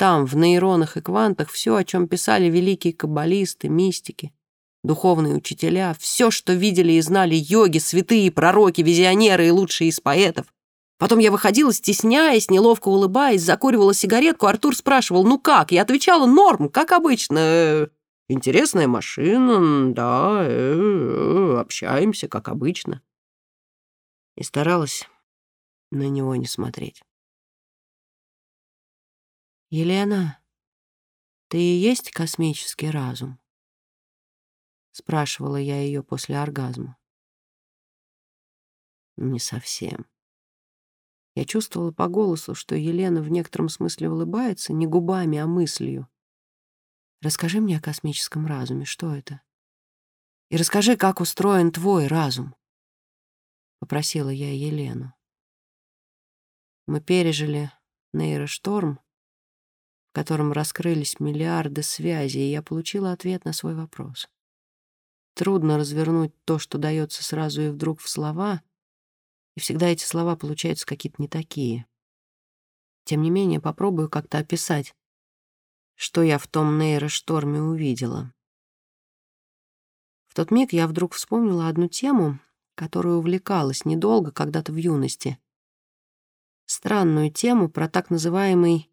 там, в нейронах и квантах, все, о чем писали великие каббалисты, мистики, духовные учителя, все, что видели и знали йоги, святые, пророки, визионеры и лучшие из поэтов. Потом я выходила, стесняясь, неловко улыбаясь, закуривала сигаретку. Артур спрашивал, ну как? Я отвечала, норм, как обычно. Интересная машина, да, э, э, общаемся, как обычно. И старалась на него не смотреть. «Елена, ты и есть космический разум?» Спрашивала я ее после оргазма. Не совсем. Я чувствовала по голосу, что Елена в некотором смысле улыбается не губами, а мыслью. «Расскажи мне о космическом разуме, что это? И расскажи, как устроен твой разум», — попросила я Елену. Мы пережили нейрошторм, в котором раскрылись миллиарды связей, и я получила ответ на свой вопрос. Трудно развернуть то, что дается сразу и вдруг в слова, и всегда эти слова получаются какие-то не такие. Тем не менее, попробую как-то описать, что я в том нейрошторме увидела. В тот миг я вдруг вспомнила одну тему, которую увлекалась недолго, когда-то в юности. Странную тему про так называемый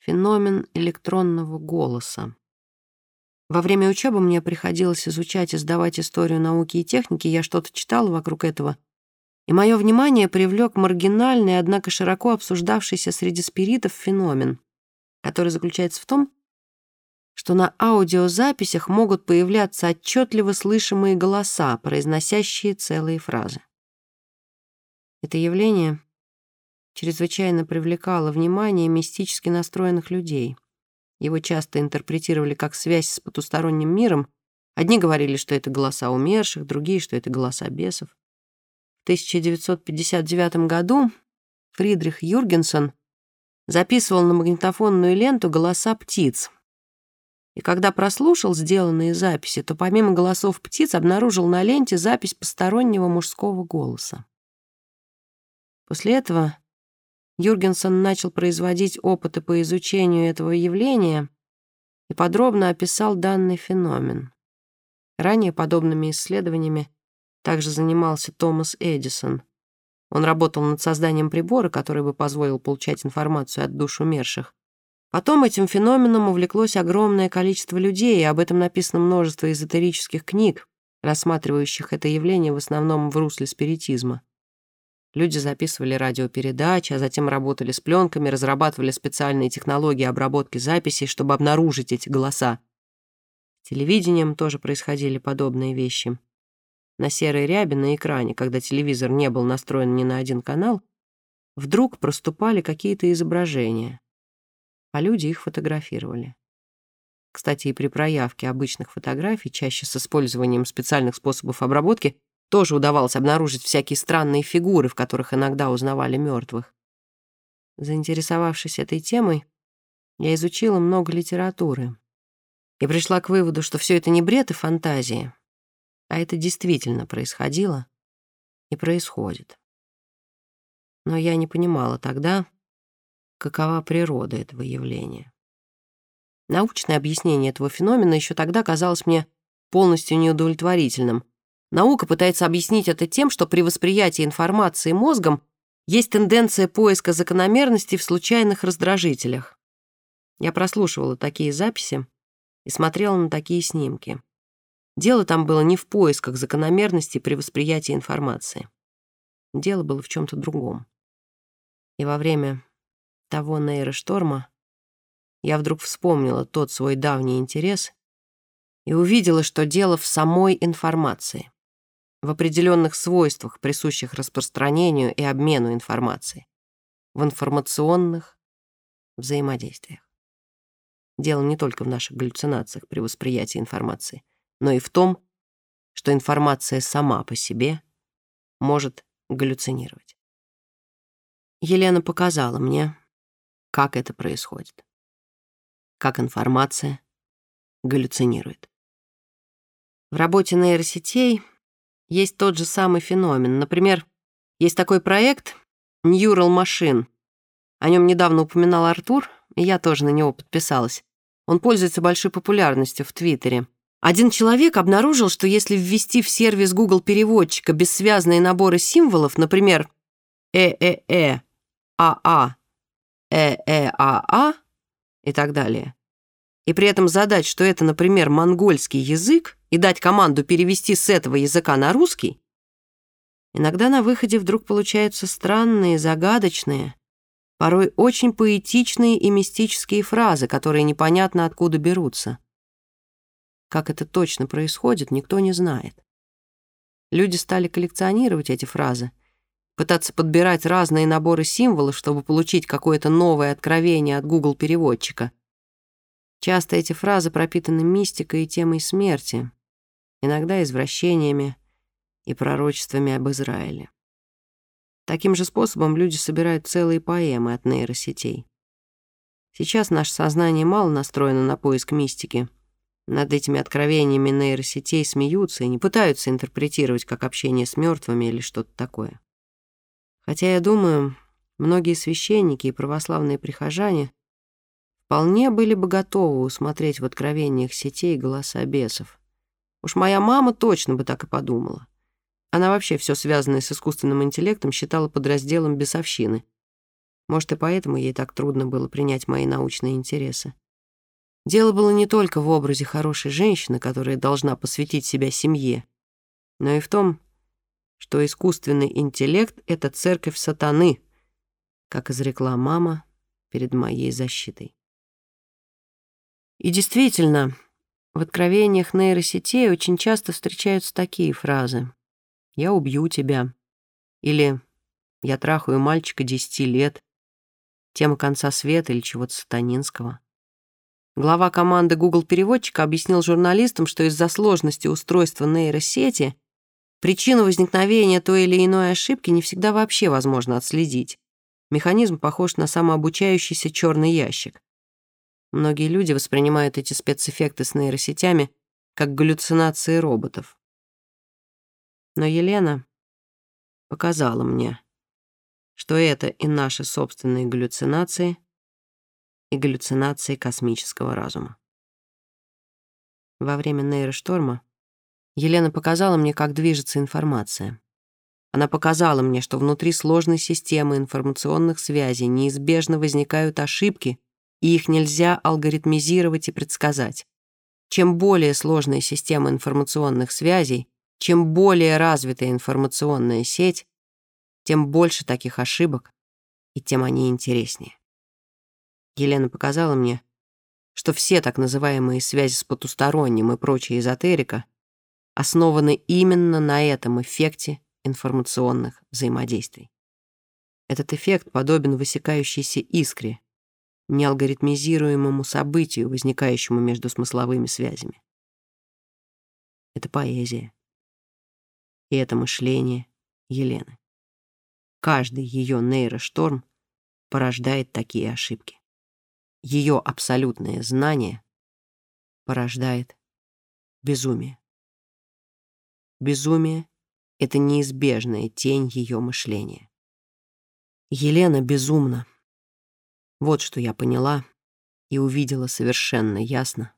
Феномен электронного голоса. Во время учебы мне приходилось изучать и сдавать историю науки и техники, я что-то читала вокруг этого, и мое внимание привлек маргинальный, однако широко обсуждавшийся среди спиритов феномен, который заключается в том, что на аудиозаписях могут появляться отчетливо слышимые голоса, произносящие целые фразы. Это явление чрезвычайно привлекало внимание мистически настроенных людей. Его часто интерпретировали как связь с потусторонним миром. Одни говорили, что это голоса умерших, другие, что это голоса бесов. В 1959 году Фридрих Юргенсон записывал на магнитофонную ленту голоса птиц. И когда прослушал сделанные записи, то помимо голосов птиц обнаружил на ленте запись постороннего мужского голоса. После этого Юргенсон начал производить опыты по изучению этого явления и подробно описал данный феномен. Ранее подобными исследованиями также занимался Томас Эдисон. Он работал над созданием прибора, который бы позволил получать информацию от душ умерших. Потом этим феноменом увлеклось огромное количество людей, и об этом написано множество эзотерических книг. рассматривающих это явление в основном в русле спиритизма. Люди записывали радиопередачи, а затем работали с пленками, разрабатывали специальные технологии обработки записей, чтобы обнаружить эти голоса. С телевидением тоже происходили подобные вещи. На серой рябе на экране, когда телевизор не был настроен ни на один канал, вдруг проступали какие-то изображения, а люди их фотографировали. Кстати, и при проявке обычных фотографий, чаще с использованием специальных способов обработки, тоже удавалось обнаружить всякие странные фигуры, в которых иногда узнавали мертвых. Заинтересовавшись этой темой, я изучила много литературы и пришла к выводу, что все это не бред и фантазии, а это действительно происходило и происходит. Но я не понимала тогда, какова природа этого явления. Научное объяснение этого феномена еще тогда казалось мне полностью неудовлетворительным. Наука пытается объяснить это тем, что при восприятии информации мозгом есть тенденция поиска закономерностей в случайных раздражителях. Я прослушивала такие записи и смотрела на такие снимки. Дело там было не в поисках закономерностей при восприятии информации. Дело было в чем-то другом. И во время того нейрошторма я вдруг вспомнила тот свой давний интерес и увидела, что дело в самой информации, в определенных свойствах, присущих распространению и обмену информации, в информационных взаимодействиях. Дело не только в наших галлюцинациях при восприятии информации, но и в том, что информация сама по себе может галлюцинировать. Елена показала мне, как это происходит как информация галлюцинирует. В работе нейросетей есть тот же самый феномен. Например, есть такой проект Neural Machine. О нем недавно упоминал Артур, и я тоже на него подписалась. Он пользуется большой популярностью в Твиттере. Один человек обнаружил, что если ввести в сервис Google переводчика бессвязные наборы символов, например, э-э-э, а-а, э-э-а-а, и так далее. И при этом задать, что это, например, монгольский язык, и дать команду перевести с этого языка на русский, иногда на выходе вдруг получаются странные, загадочные, порой очень поэтичные и мистические фразы, которые непонятно откуда берутся. Как это точно происходит, никто не знает. Люди стали коллекционировать эти фразы, пытаться подбирать разные наборы символов, чтобы получить какое-то новое откровение от Google-переводчика. Часто эти фразы пропитаны мистикой и темой смерти, иногда извращениями и пророчествами об Израиле. Таким же способом люди собирают целые поэмы от нейросетей. Сейчас наше сознание мало настроено на поиск мистики. Над этими откровениями нейросетей смеются и не пытаются интерпретировать как общение с мертвыми или что-то такое. Хотя я думаю, многие священники и православные прихожане вполне были бы готовы усмотреть в откровениях сетей голоса бесов. Уж моя мама точно бы так и подумала. Она вообще все связанное с искусственным интеллектом считала подразделом бесовщины. Может, и поэтому ей так трудно было принять мои научные интересы. Дело было не только в образе хорошей женщины, которая должна посвятить себя семье, но и в том, что искусственный интеллект — это церковь сатаны, как изрекла мама перед моей защитой. И действительно, в откровениях нейросетей очень часто встречаются такие фразы. «Я убью тебя» или «Я трахаю мальчика десяти лет», тема конца света или чего-то сатанинского. Глава команды Google переводчика объяснил журналистам, что из-за сложности устройства нейросети причину возникновения той или иной ошибки не всегда вообще возможно отследить. Механизм похож на самообучающийся черный ящик. Многие люди воспринимают эти спецэффекты с нейросетями как галлюцинации роботов. Но Елена показала мне, что это и наши собственные галлюцинации, и галлюцинации космического разума. Во время нейрошторма Елена показала мне, как движется информация. Она показала мне, что внутри сложной системы информационных связей неизбежно возникают ошибки, и их нельзя алгоритмизировать и предсказать. Чем более сложная система информационных связей, Чем более развитая информационная сеть, тем больше таких ошибок, и тем они интереснее. Елена показала мне, что все так называемые связи с потусторонним и прочая эзотерика основаны именно на этом эффекте информационных взаимодействий. Этот эффект подобен высекающейся искре, неалгоритмизируемому событию, возникающему между смысловыми связями. Это поэзия. И это мышление Елены. Каждый ее нейрошторм порождает такие ошибки. Ее абсолютное знание порождает безумие. Безумие — это неизбежная тень ее мышления. Елена безумна. Вот что я поняла и увидела совершенно ясно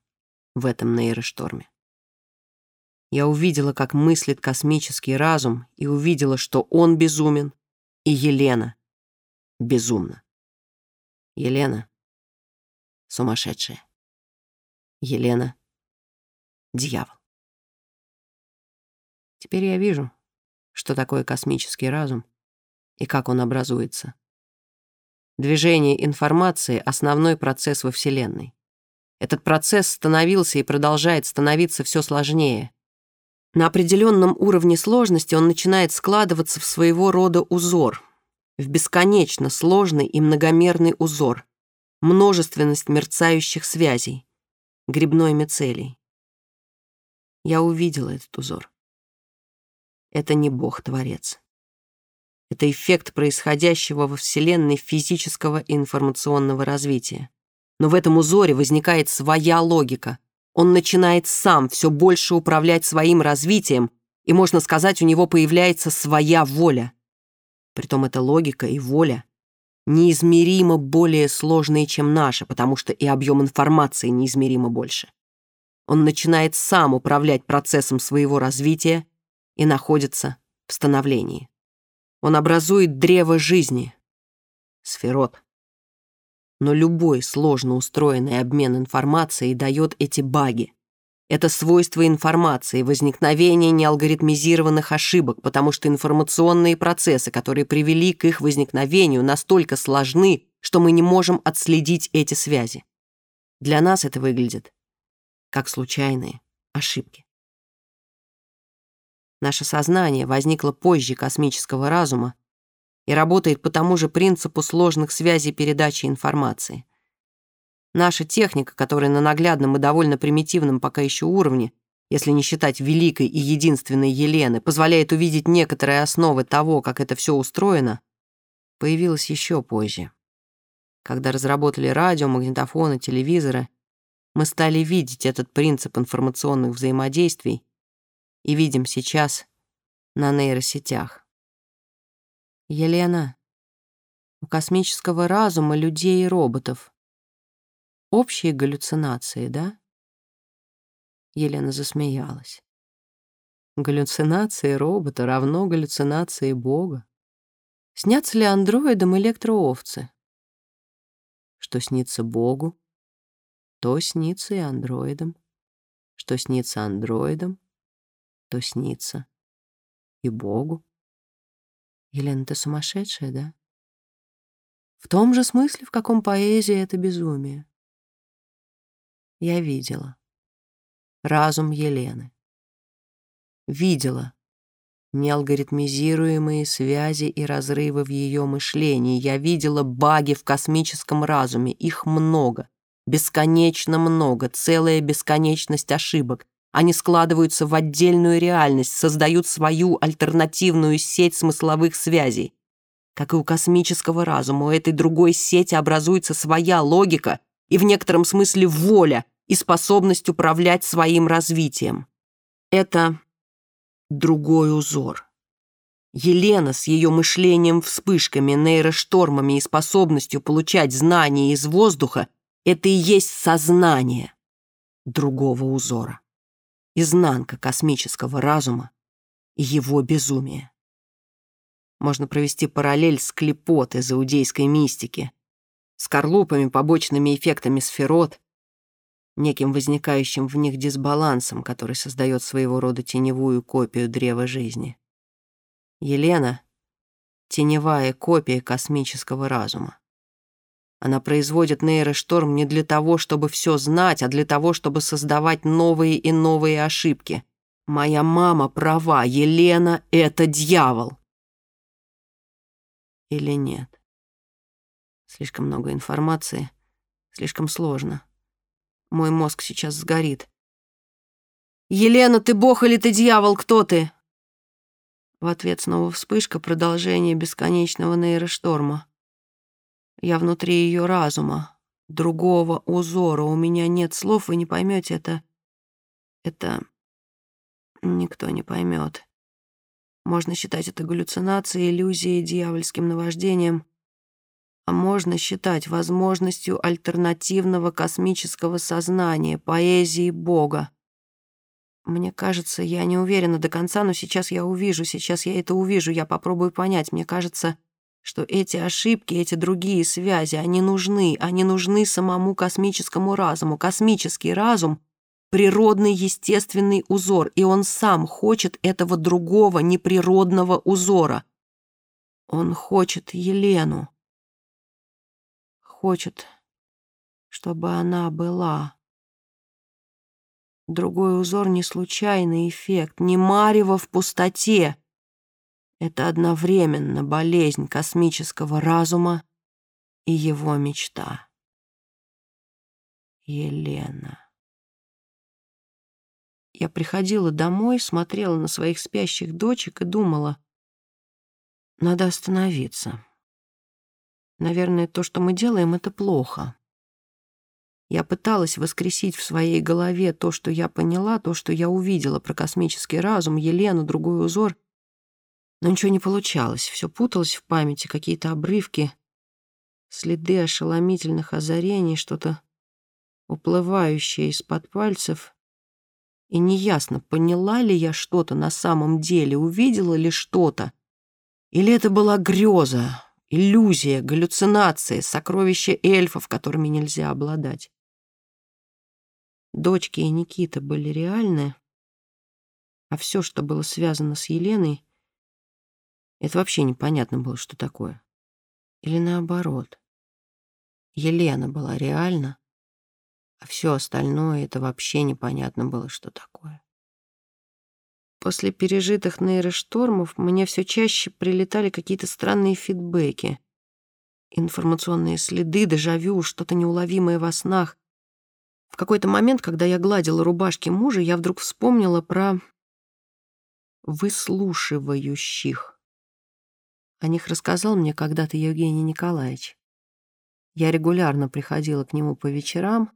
в этом нейрошторме. Я увидела, как мыслит космический разум, и увидела, что он безумен, и Елена безумна. Елена сумасшедшая. Елена дьявол. Теперь я вижу, что такое космический разум и как он образуется. Движение информации — основной процесс во Вселенной. Этот процесс становился и продолжает становиться все сложнее. На определенном уровне сложности он начинает складываться в своего рода узор, в бесконечно сложный и многомерный узор, множественность мерцающих связей, грибной мицелий. Я увидела этот узор. Это не Бог-творец. Это эффект происходящего во Вселенной физического и информационного развития. Но в этом узоре возникает своя логика. Он начинает сам все больше управлять своим развитием, и, можно сказать, у него появляется своя воля. Притом эта логика и воля неизмеримо более сложные, чем наша, потому что и объем информации неизмеримо больше. Он начинает сам управлять процессом своего развития и находится в становлении. Он образует древо жизни, сферот. Но любой сложно устроенный обмен информацией дает эти баги. Это свойство информации, возникновение неалгоритмизированных ошибок, потому что информационные процессы, которые привели к их возникновению, настолько сложны, что мы не можем отследить эти связи. Для нас это выглядит как случайные ошибки. Наше сознание возникло позже космического разума и работает по тому же принципу сложных связей передачи информации. Наша техника, которая на наглядном и довольно примитивном пока еще уровне, если не считать великой и единственной Елены, позволяет увидеть некоторые основы того, как это все устроено, появилась еще позже. Когда разработали радио, магнитофоны, телевизоры, мы стали видеть этот принцип информационных взаимодействий и видим сейчас на нейросетях. Елена, у космического разума людей и роботов общие галлюцинации, да? Елена засмеялась. Галлюцинации робота равно галлюцинации Бога. Снятся ли андроидам электроовцы? Что снится Богу, то снится и андроидам. Что снится андроидам, то снится. И Богу. Елена, ты сумасшедшая, да? В том же смысле, в каком поэзия — это безумие. Я видела. Разум Елены. Видела неалгоритмизируемые связи и разрывы в ее мышлении. Я видела баги в космическом разуме. Их много. Бесконечно много. Целая бесконечность ошибок. Они складываются в отдельную реальность, создают свою альтернативную сеть смысловых связей. Как и у космического разума, у этой другой сети образуется своя логика и в некотором смысле воля и способность управлять своим развитием. Это другой узор. Елена с ее мышлением вспышками, нейроштормами и способностью получать знания из воздуха — это и есть сознание другого узора изнанка космического разума и его безумие. Можно провести параллель с клепот из иудейской мистики, скорлупами, побочными эффектами сферот неким возникающим в них дисбалансом, который создает своего рода теневую копию древа жизни. Елена — теневая копия космического разума. Она производит нейрошторм не для того, чтобы все знать, а для того, чтобы создавать новые и новые ошибки. Моя мама права, Елена — это дьявол. Или нет? Слишком много информации, слишком сложно. Мой мозг сейчас сгорит. «Елена, ты бог или ты дьявол? Кто ты?» В ответ снова вспышка, продолжение бесконечного нейрошторма. Я внутри ее разума, другого узора. У меня нет слов, вы не поймете это. Это никто не поймет. Можно считать это галлюцинацией, иллюзией, дьявольским наваждением а можно считать возможностью альтернативного космического сознания, поэзии Бога. Мне кажется, я не уверена до конца, но сейчас я увижу, сейчас я это увижу, я попробую понять. Мне кажется, что эти ошибки, эти другие связи, они нужны, они нужны самому космическому разуму. Космический разум — природный естественный узор, и он сам хочет этого другого неприродного узора. Он хочет Елену хочет, чтобы она была. Другой узор не случайный эффект, не марево в пустоте. Это одновременно болезнь космического разума и его мечта. Елена. Я приходила домой, смотрела на своих спящих дочек и думала, надо остановиться. Наверное, то, что мы делаем, это плохо. Я пыталась воскресить в своей голове то, что я поняла, то, что я увидела про космический разум, Елену, другой узор. Но ничего не получалось. Все путалось в памяти, какие-то обрывки, следы ошеломительных озарений, что-то уплывающее из-под пальцев. И неясно, поняла ли я что-то на самом деле, увидела ли что-то. Или это была греза, иллюзия, галлюцинация, сокровища эльфов, которыми нельзя обладать. Дочки и Никита были реальны, а все, что было связано с Еленой, это вообще непонятно было, что такое. Или наоборот. Елена была реальна, а все остальное — это вообще непонятно было, что такое. После пережитых нейроштормов мне все чаще прилетали какие-то странные фидбэки. Информационные следы, дежавю, что-то неуловимое во снах. В какой-то момент, когда я гладила рубашки мужа, я вдруг вспомнила про выслушивающих. О них рассказал мне когда-то Евгений Николаевич. Я регулярно приходила к нему по вечерам.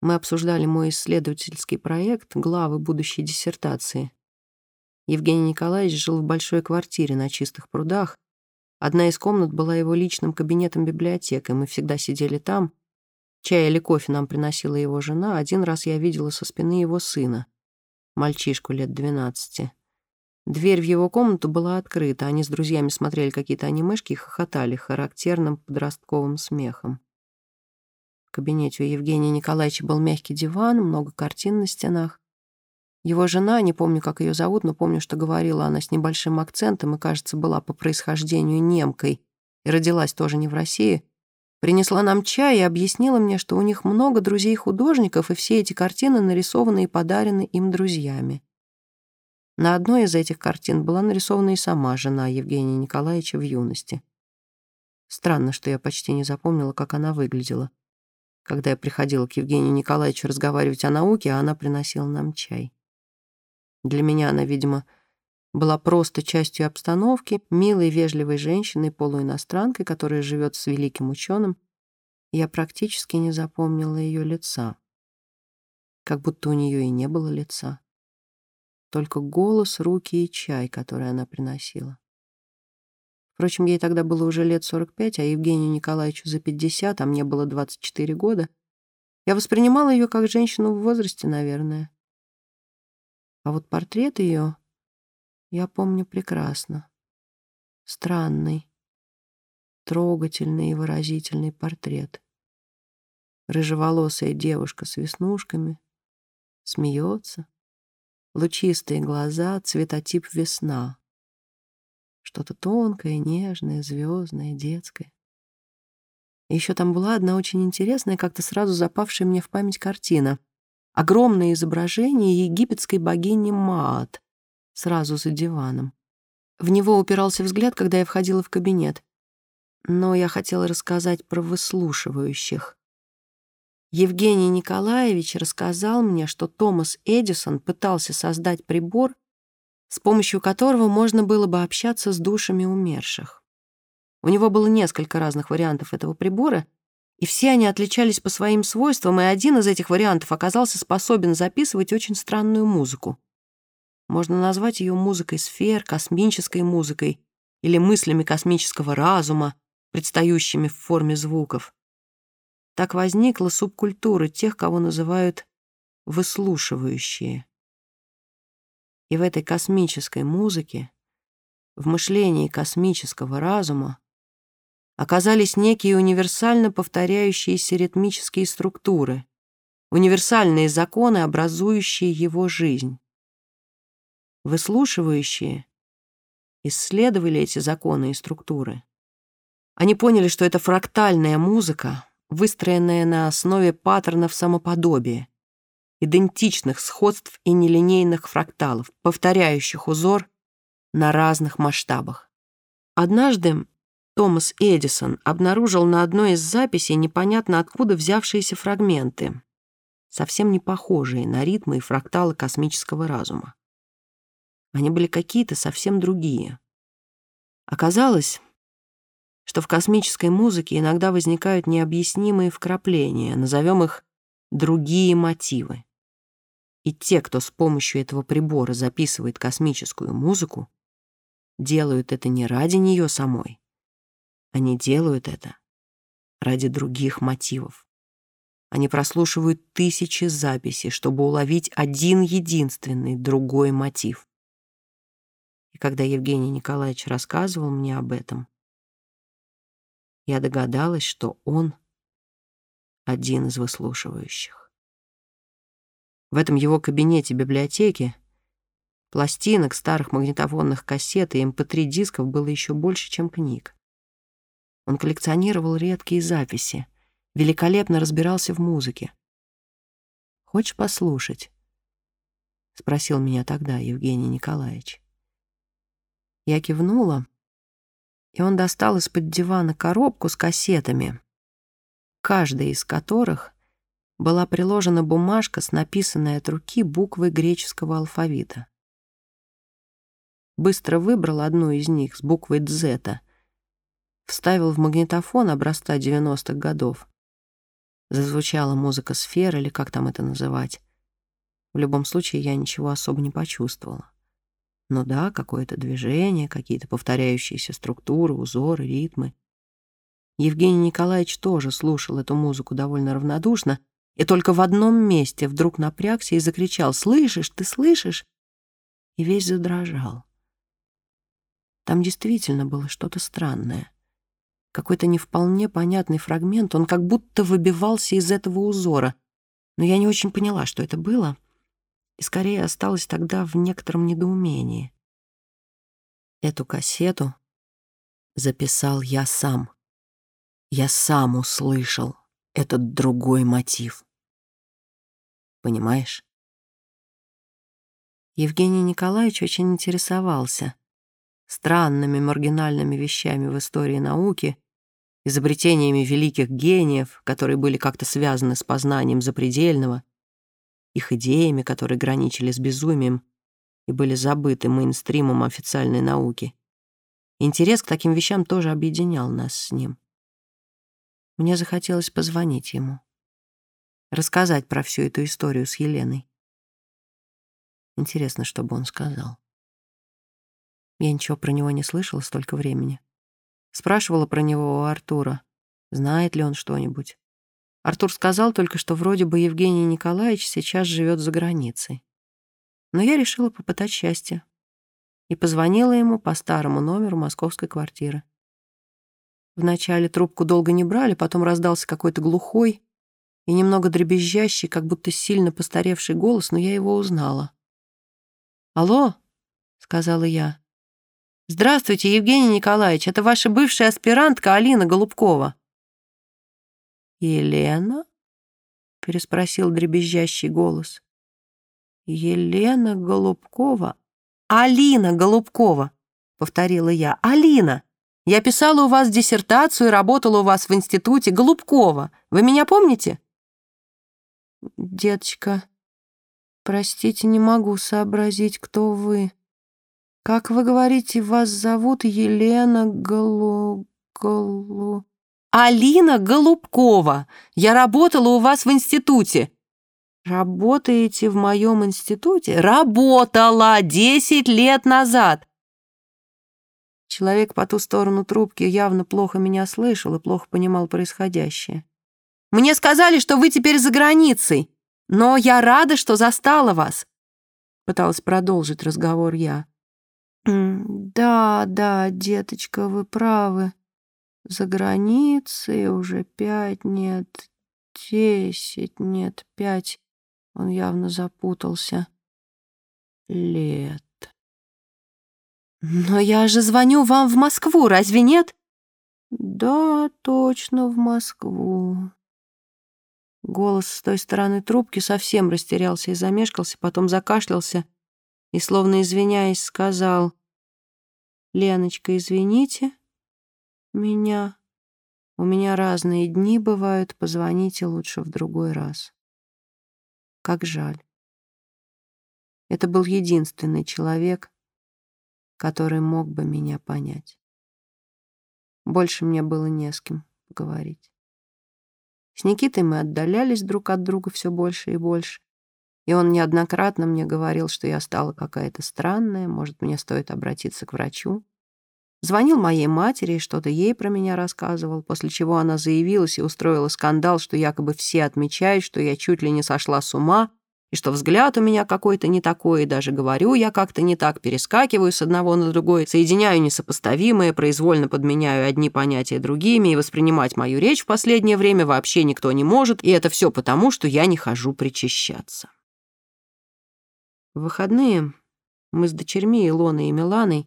Мы обсуждали мой исследовательский проект, главы будущей диссертации. Евгений Николаевич жил в большой квартире на чистых прудах. Одна из комнат была его личным кабинетом-библиотекой. Мы всегда сидели там. Чай или кофе нам приносила его жена. Один раз я видела со спины его сына, мальчишку лет двенадцати. Дверь в его комнату была открыта. Они с друзьями смотрели какие-то анимешки и хохотали характерным подростковым смехом. В кабинете у Евгения Николаевича был мягкий диван, много картин на стенах. Его жена, не помню, как ее зовут, но помню, что говорила она с небольшим акцентом и, кажется, была по происхождению немкой и родилась тоже не в России, принесла нам чай и объяснила мне, что у них много друзей-художников, и все эти картины нарисованы и подарены им друзьями. На одной из этих картин была нарисована и сама жена Евгения Николаевича в юности. Странно, что я почти не запомнила, как она выглядела. Когда я приходила к Евгению Николаевичу разговаривать о науке, она приносила нам чай. Для меня она, видимо, была просто частью обстановки, милой, вежливой женщиной, полуиностранкой, которая живет с великим ученым. Я практически не запомнила ее лица. Как будто у нее и не было лица. Только голос, руки и чай, который она приносила. Впрочем, ей тогда было уже лет 45, а Евгению Николаевичу за 50, а мне было 24 года. Я воспринимала ее как женщину в возрасте, наверное. А вот портрет ее я помню прекрасно. Странный, трогательный и выразительный портрет. Рыжеволосая девушка с веснушками. Смеется. Лучистые глаза, цветотип весна. Что-то тонкое, нежное, звездное, детское. Еще там была одна очень интересная, как-то сразу запавшая мне в память картина. Огромное изображение египетской богини Маат, сразу за диваном. В него упирался взгляд, когда я входила в кабинет. Но я хотела рассказать про выслушивающих. Евгений Николаевич рассказал мне, что Томас Эдисон пытался создать прибор, с помощью которого можно было бы общаться с душами умерших. У него было несколько разных вариантов этого прибора, и все они отличались по своим свойствам, и один из этих вариантов оказался способен записывать очень странную музыку. Можно назвать ее музыкой сфер, космической музыкой или мыслями космического разума, предстающими в форме звуков. Так возникла субкультура тех, кого называют выслушивающие. И в этой космической музыке, в мышлении космического разума, оказались некие универсально повторяющиеся ритмические структуры, универсальные законы, образующие его жизнь. Выслушивающие исследовали эти законы и структуры. Они поняли, что это фрактальная музыка, выстроенная на основе паттернов самоподобия, идентичных сходств и нелинейных фракталов, повторяющих узор на разных масштабах. Однажды Томас Эдисон обнаружил на одной из записей непонятно откуда взявшиеся фрагменты, совсем не похожие на ритмы и фракталы космического разума. Они были какие-то совсем другие. Оказалось, что в космической музыке иногда возникают необъяснимые вкрапления, назовем их «другие мотивы». И те, кто с помощью этого прибора записывает космическую музыку, делают это не ради нее самой, они делают это ради других мотивов. Они прослушивают тысячи записей, чтобы уловить один единственный другой мотив. И когда Евгений Николаевич рассказывал мне об этом, я догадалась, что он один из выслушивающих. В этом его кабинете библиотеки пластинок, старых магнитофонных кассет и mp3-дисков эм было еще больше, чем книг. Он коллекционировал редкие записи, великолепно разбирался в музыке. «Хочешь послушать?» — спросил меня тогда Евгений Николаевич. Я кивнула, и он достал из-под дивана коробку с кассетами, каждая из которых была приложена бумажка с написанной от руки буквой греческого алфавита. Быстро выбрал одну из них с буквой «дзета», вставил в магнитофон образца 90-х годов. Зазвучала музыка сфер, или как там это называть. В любом случае, я ничего особо не почувствовала. Ну да, какое-то движение, какие-то повторяющиеся структуры, узоры, ритмы. Евгений Николаевич тоже слушал эту музыку довольно равнодушно, и только в одном месте вдруг напрягся и закричал «Слышишь, ты слышишь?» И весь задрожал. Там действительно было что-то странное какой-то не вполне понятный фрагмент, он как будто выбивался из этого узора. Но я не очень поняла, что это было, и скорее осталась тогда в некотором недоумении. Эту кассету записал я сам. Я сам услышал этот другой мотив. Понимаешь? Евгений Николаевич очень интересовался странными маргинальными вещами в истории науки изобретениями великих гениев, которые были как-то связаны с познанием запредельного, их идеями, которые граничили с безумием и были забыты мейнстримом официальной науки. Интерес к таким вещам тоже объединял нас с ним. Мне захотелось позвонить ему, рассказать про всю эту историю с Еленой. Интересно, что бы он сказал. Я ничего про него не слышала столько времени. Спрашивала про него у Артура, знает ли он что-нибудь. Артур сказал только, что вроде бы Евгений Николаевич сейчас живет за границей. Но я решила попытать счастье и позвонила ему по старому номеру московской квартиры. Вначале трубку долго не брали, потом раздался какой-то глухой, и немного дребезжащий, как будто сильно постаревший голос, но я его узнала. «Алло», — сказала я. «Здравствуйте, Евгений Николаевич, это ваша бывшая аспирантка Алина Голубкова». «Елена?» — переспросил дребезжащий голос. «Елена Голубкова?» «Алина Голубкова», — повторила я. «Алина! Я писала у вас диссертацию и работала у вас в институте Голубкова. Вы меня помните?» «Деточка, простите, не могу сообразить, кто вы. Как вы говорите, вас зовут Елена Голу... Голу...» «Алина Голубкова! Я работала у вас в институте!» «Работаете в моем институте?» «Работала десять лет назад!» Человек по ту сторону трубки явно плохо меня слышал и плохо понимал происходящее. «Мне сказали, что вы теперь за границей, но я рада, что застала вас!» Пыталась продолжить разговор я. «Да, да, деточка, вы правы. За границей уже пять, нет, десять, нет, пять. Он явно запутался. Лет. «Но я же звоню вам в Москву, разве нет?» «Да, точно, в Москву». Голос с той стороны трубки совсем растерялся и замешкался, потом закашлялся и, словно извиняясь, сказал «Леночка, извините меня. У меня разные дни бывают, позвоните лучше в другой раз». Как жаль. Это был единственный человек, который мог бы меня понять. Больше мне было не с кем поговорить. С Никитой мы отдалялись друг от друга все больше и больше. И он неоднократно мне говорил, что я стала какая-то странная, может, мне стоит обратиться к врачу. Звонил моей матери и что-то ей про меня рассказывал, после чего она заявилась и устроила скандал, что якобы все отмечают, что я чуть ли не сошла с ума, и что взгляд у меня какой-то не такой, и даже говорю я как-то не так, перескакиваю с одного на другой, соединяю несопоставимые, произвольно подменяю одни понятия другими, и воспринимать мою речь в последнее время вообще никто не может, и это все потому, что я не хожу причащаться. В выходные мы с дочерьми Илоной и Миланой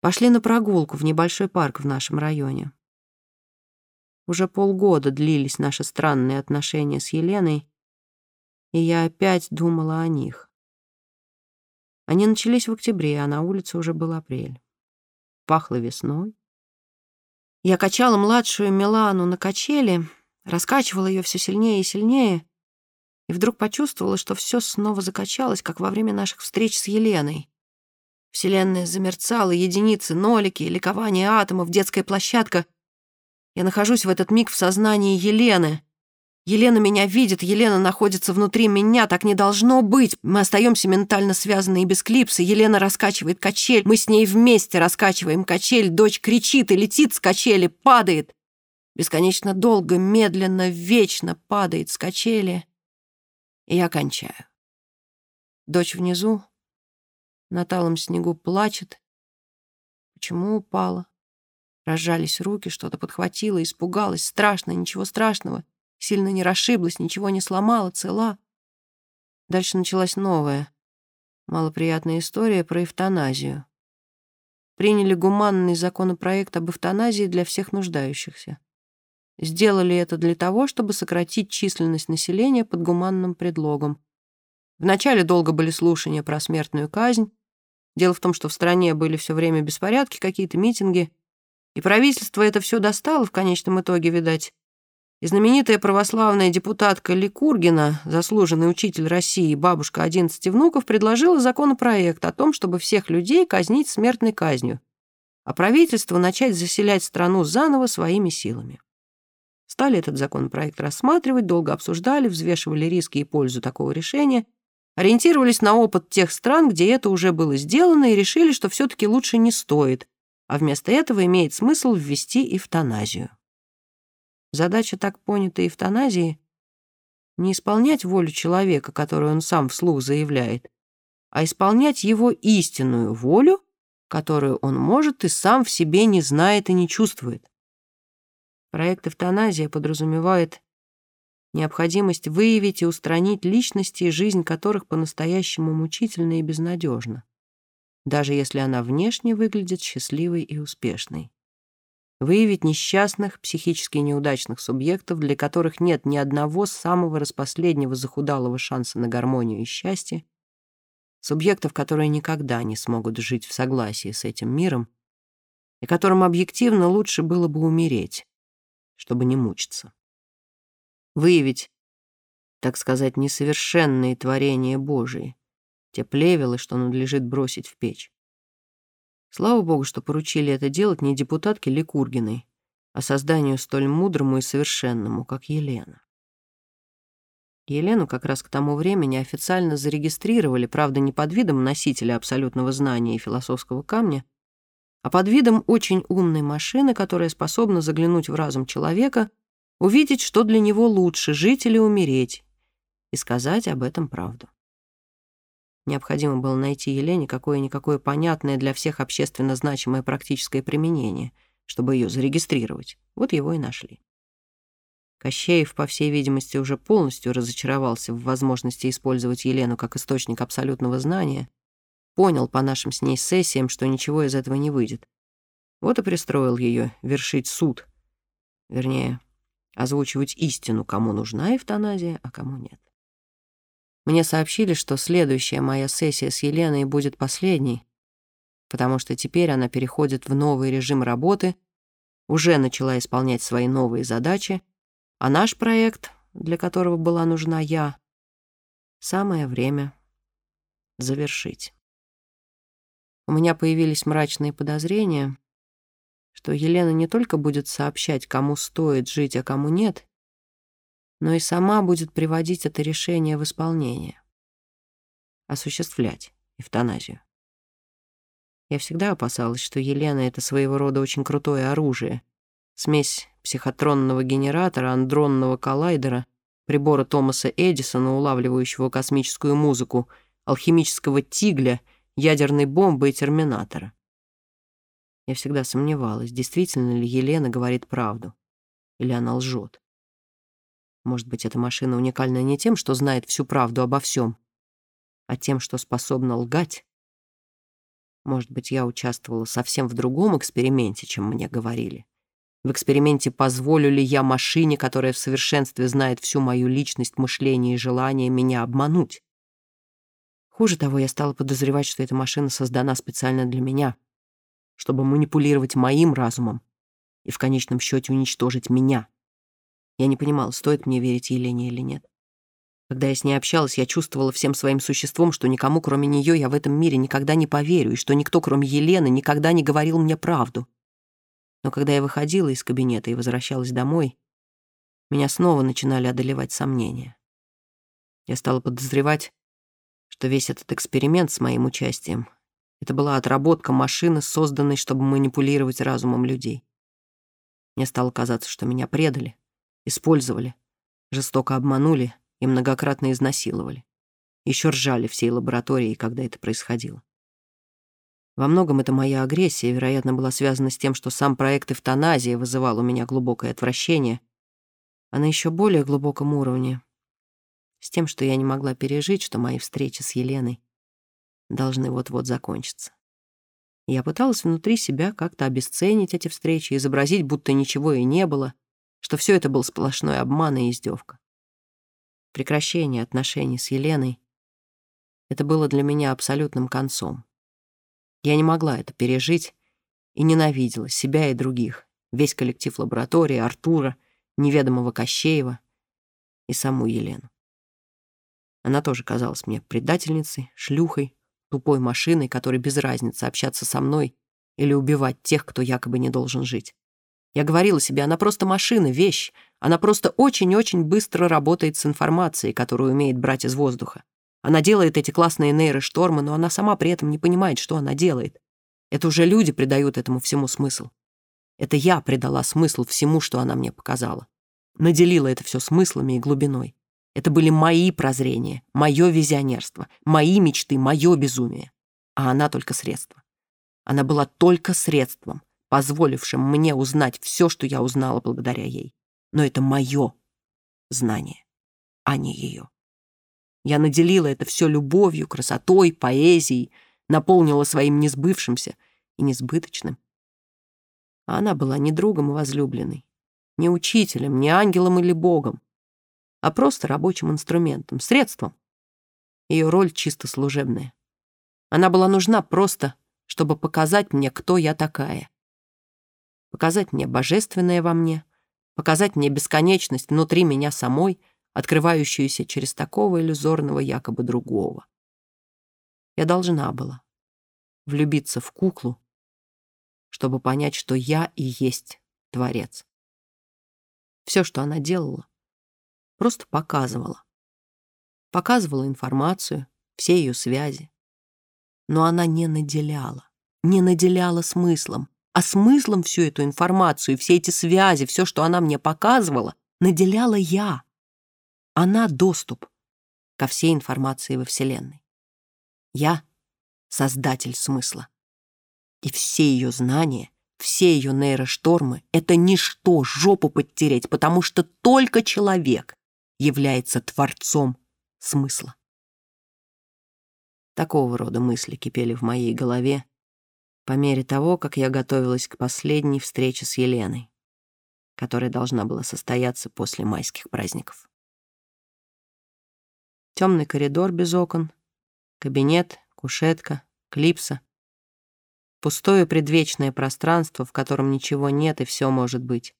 Пошли на прогулку в небольшой парк в нашем районе. Уже полгода длились наши странные отношения с Еленой, и я опять думала о них. Они начались в октябре, а на улице уже был апрель. Пахло весной. Я качала младшую Милану на качели, раскачивала ее все сильнее и сильнее, и вдруг почувствовала, что все снова закачалось, как во время наших встреч с Еленой. Вселенная замерцала, единицы, нолики, ликование атомов, детская площадка. Я нахожусь в этот миг в сознании Елены. Елена меня видит, Елена находится внутри меня, так не должно быть. Мы остаемся ментально связаны и без клипса. Елена раскачивает качель, мы с ней вместе раскачиваем качель. Дочь кричит и летит с качели, падает. Бесконечно долго, медленно, вечно падает с качели. И я кончаю. Дочь внизу, на талом снегу плачет. Почему упала? Разжались руки, что-то подхватила, испугалась. Страшно, ничего страшного. Сильно не расшиблась, ничего не сломала, цела. Дальше началась новая, малоприятная история про эвтаназию. Приняли гуманный законопроект об эвтаназии для всех нуждающихся. Сделали это для того, чтобы сократить численность населения под гуманным предлогом. Вначале долго были слушания про смертную казнь. Дело в том, что в стране были все время беспорядки, какие-то митинги. И правительство это все достало в конечном итоге, видать. И знаменитая православная депутатка Ликургина, заслуженный учитель России, бабушка 11 внуков, предложила законопроект о том, чтобы всех людей казнить смертной казнью, а правительство начать заселять страну заново своими силами. Стали этот законопроект рассматривать, долго обсуждали, взвешивали риски и пользу такого решения ориентировались на опыт тех стран, где это уже было сделано, и решили, что все-таки лучше не стоит, а вместо этого имеет смысл ввести эвтаназию. Задача так понятой эвтаназии — не исполнять волю человека, которую он сам вслух заявляет, а исполнять его истинную волю, которую он может и сам в себе не знает и не чувствует. Проект «Эвтаназия» подразумевает необходимость выявить и устранить личности, жизнь которых по-настоящему мучительна и безнадежна, даже если она внешне выглядит счастливой и успешной. Выявить несчастных, психически неудачных субъектов, для которых нет ни одного самого распоследнего захудалого шанса на гармонию и счастье, субъектов, которые никогда не смогут жить в согласии с этим миром, и которым объективно лучше было бы умереть, чтобы не мучиться выявить, так сказать, несовершенные творения Божии, те плевелы, что надлежит бросить в печь. Слава Богу, что поручили это делать не депутатке Ликургиной, а созданию столь мудрому и совершенному, как Елена. Елену как раз к тому времени официально зарегистрировали, правда, не под видом носителя абсолютного знания и философского камня, а под видом очень умной машины, которая способна заглянуть в разум человека — увидеть, что для него лучше, жить или умереть, и сказать об этом правду. Необходимо было найти Елене какое-никакое понятное для всех общественно значимое практическое применение, чтобы ее зарегистрировать. Вот его и нашли. Кощеев, по всей видимости, уже полностью разочаровался в возможности использовать Елену как источник абсолютного знания, понял по нашим с ней сессиям, что ничего из этого не выйдет. Вот и пристроил ее вершить суд. Вернее, озвучивать истину, кому нужна эвтаназия, а кому нет. Мне сообщили, что следующая моя сессия с Еленой будет последней, потому что теперь она переходит в новый режим работы, уже начала исполнять свои новые задачи, а наш проект, для которого была нужна я, самое время завершить. У меня появились мрачные подозрения, что Елена не только будет сообщать, кому стоит жить, а кому нет, но и сама будет приводить это решение в исполнение. Осуществлять эвтаназию. Я всегда опасалась, что Елена — это своего рода очень крутое оружие. Смесь психотронного генератора, андронного коллайдера, прибора Томаса Эдисона, улавливающего космическую музыку, алхимического тигля, ядерной бомбы и терминатора. Я всегда сомневалась, действительно ли Елена говорит правду, или она лжет. Может быть, эта машина уникальна не тем, что знает всю правду обо всем, а тем, что способна лгать. Может быть, я участвовала совсем в другом эксперименте, чем мне говорили. В эксперименте позволю ли я машине, которая в совершенстве знает всю мою личность, мышление и желание, меня обмануть? Хуже того, я стала подозревать, что эта машина создана специально для меня — чтобы манипулировать моим разумом и в конечном счете уничтожить меня. Я не понимала, стоит мне верить Елене или нет. Когда я с ней общалась, я чувствовала всем своим существом, что никому, кроме нее, я в этом мире никогда не поверю, и что никто, кроме Елены, никогда не говорил мне правду. Но когда я выходила из кабинета и возвращалась домой, меня снова начинали одолевать сомнения. Я стала подозревать, что весь этот эксперимент с моим участием это была отработка машины, созданной, чтобы манипулировать разумом людей. Мне стало казаться, что меня предали, использовали, жестоко обманули и многократно изнасиловали. Еще ржали всей лаборатории, когда это происходило. Во многом это моя агрессия, вероятно, была связана с тем, что сам проект эвтаназии вызывал у меня глубокое отвращение, а на еще более глубоком уровне — с тем, что я не могла пережить, что мои встречи с Еленой должны вот-вот закончиться. Я пыталась внутри себя как-то обесценить эти встречи, изобразить, будто ничего и не было, что все это был сплошной обман и издевка. Прекращение отношений с Еленой — это было для меня абсолютным концом. Я не могла это пережить и ненавидела себя и других, весь коллектив лаборатории, Артура, неведомого Кощеева и саму Елену. Она тоже казалась мне предательницей, шлюхой, тупой машиной, которой без разницы общаться со мной или убивать тех, кто якобы не должен жить. Я говорила себе, она просто машина, вещь. Она просто очень-очень быстро работает с информацией, которую умеет брать из воздуха. Она делает эти классные нейроштормы, но она сама при этом не понимает, что она делает. Это уже люди придают этому всему смысл. Это я придала смысл всему, что она мне показала. Наделила это все смыслами и глубиной. Это были мои прозрения, мое визионерство, мои мечты, мое безумие. А она только средство. Она была только средством, позволившим мне узнать все, что я узнала благодаря ей. Но это мое знание. а не ее. Я наделила это все любовью, красотой, поэзией, наполнила своим несбывшимся и несбыточным. А она была не другом и возлюбленной, не учителем, не ангелом или богом, а просто рабочим инструментом, средством. Ее роль чисто служебная. Она была нужна просто, чтобы показать мне, кто я такая. Показать мне божественное во мне, показать мне бесконечность внутри меня самой, открывающуюся через такого иллюзорного якобы другого. Я должна была влюбиться в куклу, чтобы понять, что я и есть Творец. Все, что она делала, просто показывала. Показывала информацию, все ее связи. Но она не наделяла, не наделяла смыслом. А смыслом всю эту информацию, все эти связи, все, что она мне показывала, наделяла я. Она доступ ко всей информации во Вселенной. Я — создатель смысла. И все ее знания, все ее нейроштормы — это ничто, жопу подтереть, потому что только человек является творцом смысла. Такого рода мысли кипели в моей голове по мере того, как я готовилась к последней встрече с Еленой, которая должна была состояться после майских праздников. Темный коридор без окон, кабинет, кушетка, клипса. Пустое предвечное пространство, в котором ничего нет и все может быть.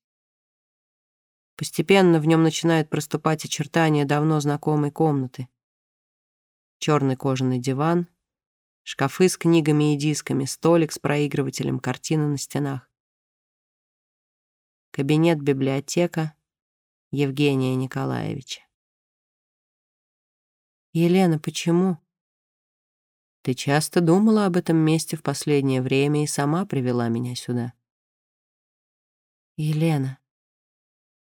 Постепенно в нем начинают проступать очертания давно знакомой комнаты. Черный кожаный диван, шкафы с книгами и дисками, столик с проигрывателем, картины на стенах. Кабинет-библиотека Евгения Николаевича. «Елена, почему?» «Ты часто думала об этом месте в последнее время и сама привела меня сюда». «Елена,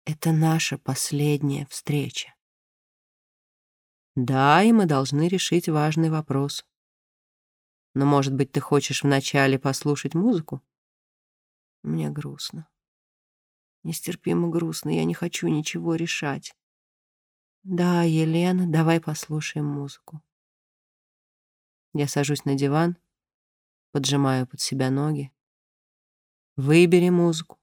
это наша последняя встреча». Да, и мы должны решить важный вопрос. Но, может быть, ты хочешь вначале послушать музыку? Мне грустно. Нестерпимо грустно, я не хочу ничего решать. Да, Елена, давай послушаем музыку. Я сажусь на диван, поджимаю под себя ноги. Выбери музыку.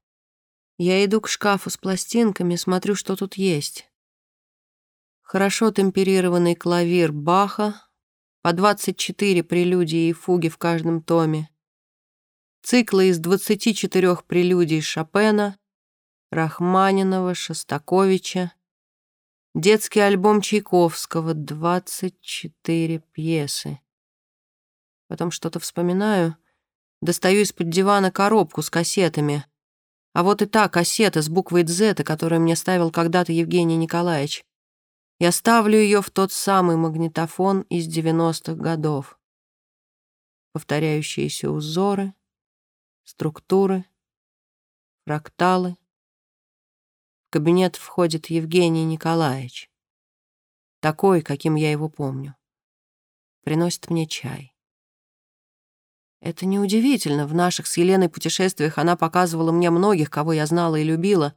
Я иду к шкафу с пластинками, смотрю, что тут есть хорошо темперированный клавир Баха, по 24 прелюдии и фуги в каждом томе, циклы из 24 прелюдий Шопена, Рахманинова, Шостаковича, детский альбом Чайковского, 24 пьесы. Потом что-то вспоминаю, достаю из-под дивана коробку с кассетами. А вот и та кассета с буквой «Дзета», которую мне ставил когда-то Евгений Николаевич. Я ставлю ее в тот самый магнитофон из 90-х годов. Повторяющиеся узоры, структуры, фракталы. В кабинет входит Евгений Николаевич. Такой, каким я его помню. Приносит мне чай. Это неудивительно. В наших с Еленой путешествиях она показывала мне многих, кого я знала и любила,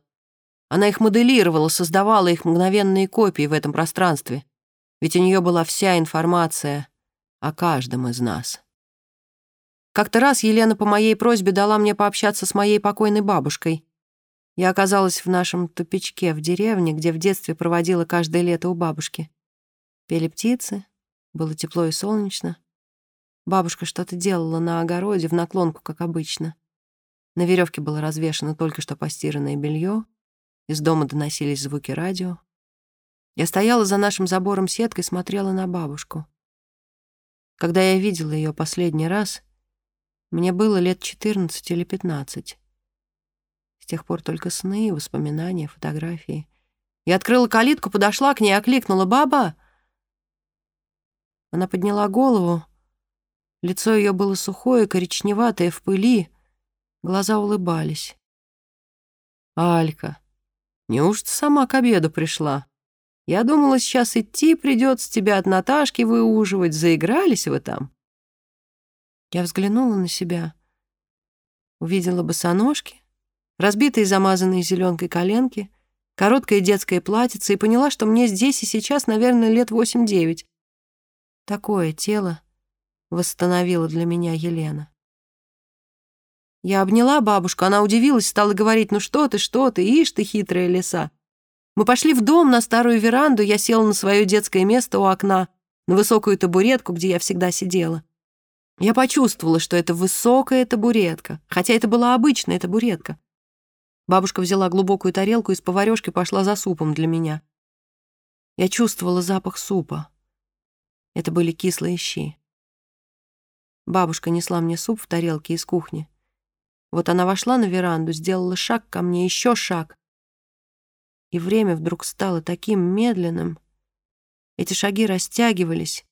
она их моделировала, создавала их мгновенные копии в этом пространстве. Ведь у нее была вся информация о каждом из нас. Как-то раз Елена по моей просьбе дала мне пообщаться с моей покойной бабушкой. Я оказалась в нашем тупичке в деревне, где в детстве проводила каждое лето у бабушки. Пели птицы, было тепло и солнечно. Бабушка что-то делала на огороде в наклонку, как обычно. На веревке было развешано только что постиранное белье. Из дома доносились звуки радио. Я стояла за нашим забором сеткой, смотрела на бабушку. Когда я видела ее последний раз, мне было лет 14 или 15. С тех пор только сны, воспоминания, фотографии. Я открыла калитку, подошла к ней, окликнула «Баба!». Она подняла голову. Лицо ее было сухое, коричневатое, в пыли. Глаза улыбались. «Алька», Неужто сама к обеду пришла? Я думала, сейчас идти придется тебя от Наташки выуживать. Заигрались вы там?» Я взглянула на себя. Увидела босоножки, разбитые замазанные зеленкой коленки, короткое детское платьице и поняла, что мне здесь и сейчас, наверное, лет восемь-девять. Такое тело восстановила для меня Елена. Я обняла бабушку, она удивилась, стала говорить, ну что ты, что ты, ишь ты, хитрая лиса. Мы пошли в дом на старую веранду, я села на свое детское место у окна, на высокую табуретку, где я всегда сидела. Я почувствовала, что это высокая табуретка, хотя это была обычная табуретка. Бабушка взяла глубокую тарелку и с поварёшкой пошла за супом для меня. Я чувствовала запах супа. Это были кислые щи. Бабушка несла мне суп в тарелке из кухни. Вот она вошла на веранду, сделала шаг ко мне, еще шаг. И время вдруг стало таким медленным. Эти шаги растягивались.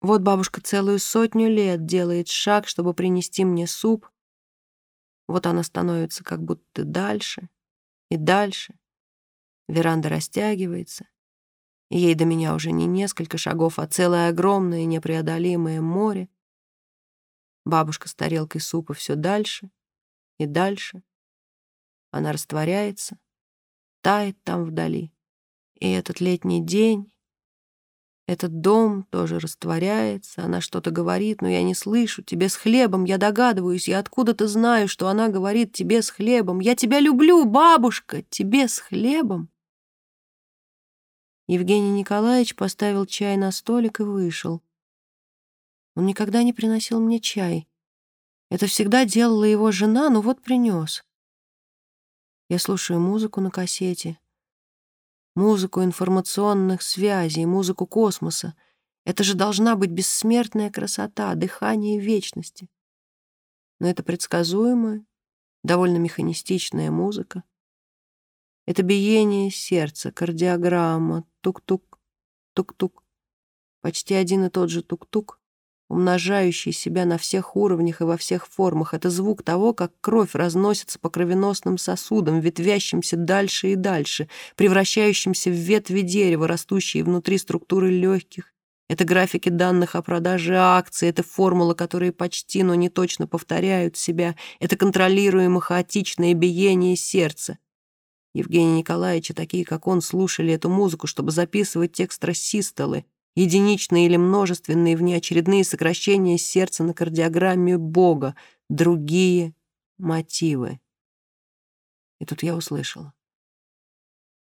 Вот бабушка целую сотню лет делает шаг, чтобы принести мне суп, вот она становится как будто дальше и дальше. Веранда растягивается, ей до меня уже не несколько шагов, а целое огромное непреодолимое море. Бабушка с тарелкой супа все дальше и дальше. Она растворяется, тает там вдали. И этот летний день, этот дом тоже растворяется, она что-то говорит, но я не слышу. Тебе с хлебом, я догадываюсь, я откуда-то знаю, что она говорит тебе с хлебом. Я тебя люблю, бабушка, тебе с хлебом. Евгений Николаевич поставил чай на столик и вышел. Он никогда не приносил мне чай. Это всегда делала его жена, но вот принес. Я слушаю музыку на кассете музыку информационных связей, музыку космоса. Это же должна быть бессмертная красота, дыхание вечности. Но это предсказуемая, довольно механистичная музыка. Это биение сердца, кардиограмма, тук-тук, тук-тук. Почти один и тот же тук-тук, умножающий себя на всех уровнях и во всех формах. Это звук того, как кровь разносится по кровеносным сосудам, ветвящимся дальше и дальше, превращающимся в ветви дерева, растущие внутри структуры легких. Это графики данных о продаже акций, это формулы, которые почти, но не точно повторяют себя, это контролируемое хаотичное биение сердца. Евгения Николаевича, такие как он, слушали эту музыку, чтобы записывать текст рассистолы, единичные или множественные внеочередные сокращения сердца на кардиограмме Бога, другие мотивы. И тут я услышала.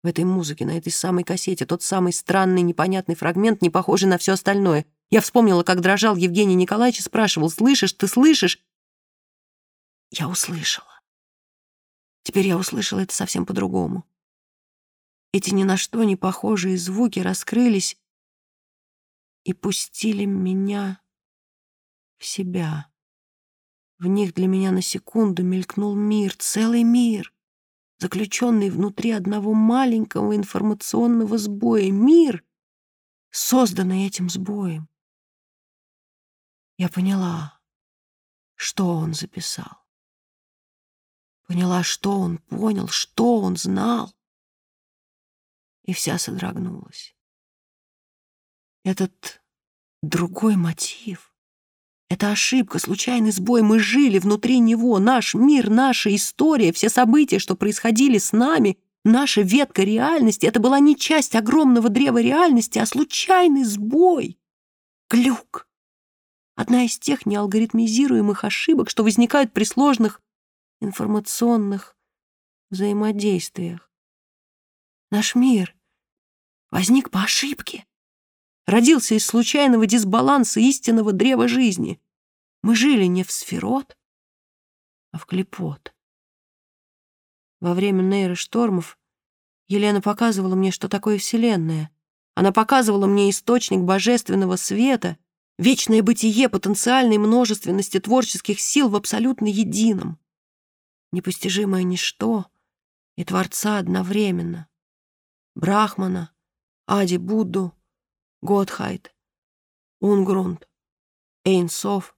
В этой музыке, на этой самой кассете, тот самый странный, непонятный фрагмент, не похожий на все остальное. Я вспомнила, как дрожал Евгений Николаевич и спрашивал, «Слышишь, ты слышишь?» Я услышала. Теперь я услышала это совсем по-другому. Эти ни на что не похожие звуки раскрылись и пустили меня в себя. В них для меня на секунду мелькнул мир, целый мир, заключенный внутри одного маленького информационного сбоя. Мир, созданный этим сбоем. Я поняла, что он записал. Поняла, что он понял, что он знал. И вся содрогнулась. Этот другой мотив. Это ошибка, случайный сбой. Мы жили внутри него. Наш мир, наша история, все события, что происходили с нами, наша ветка реальности. Это была не часть огромного древа реальности, а случайный сбой. Глюк. Одна из тех неалгоритмизируемых ошибок, что возникают при сложных информационных взаимодействиях. Наш мир возник по ошибке родился из случайного дисбаланса истинного древа жизни. Мы жили не в сферот, а в клепот. Во время нейроштормов Елена показывала мне, что такое Вселенная. Она показывала мне источник божественного света, вечное бытие потенциальной множественности творческих сил в абсолютно едином. Непостижимое ничто и Творца одновременно. Брахмана, Ади Будду, Готхайд, Унгрунд, Эйнсов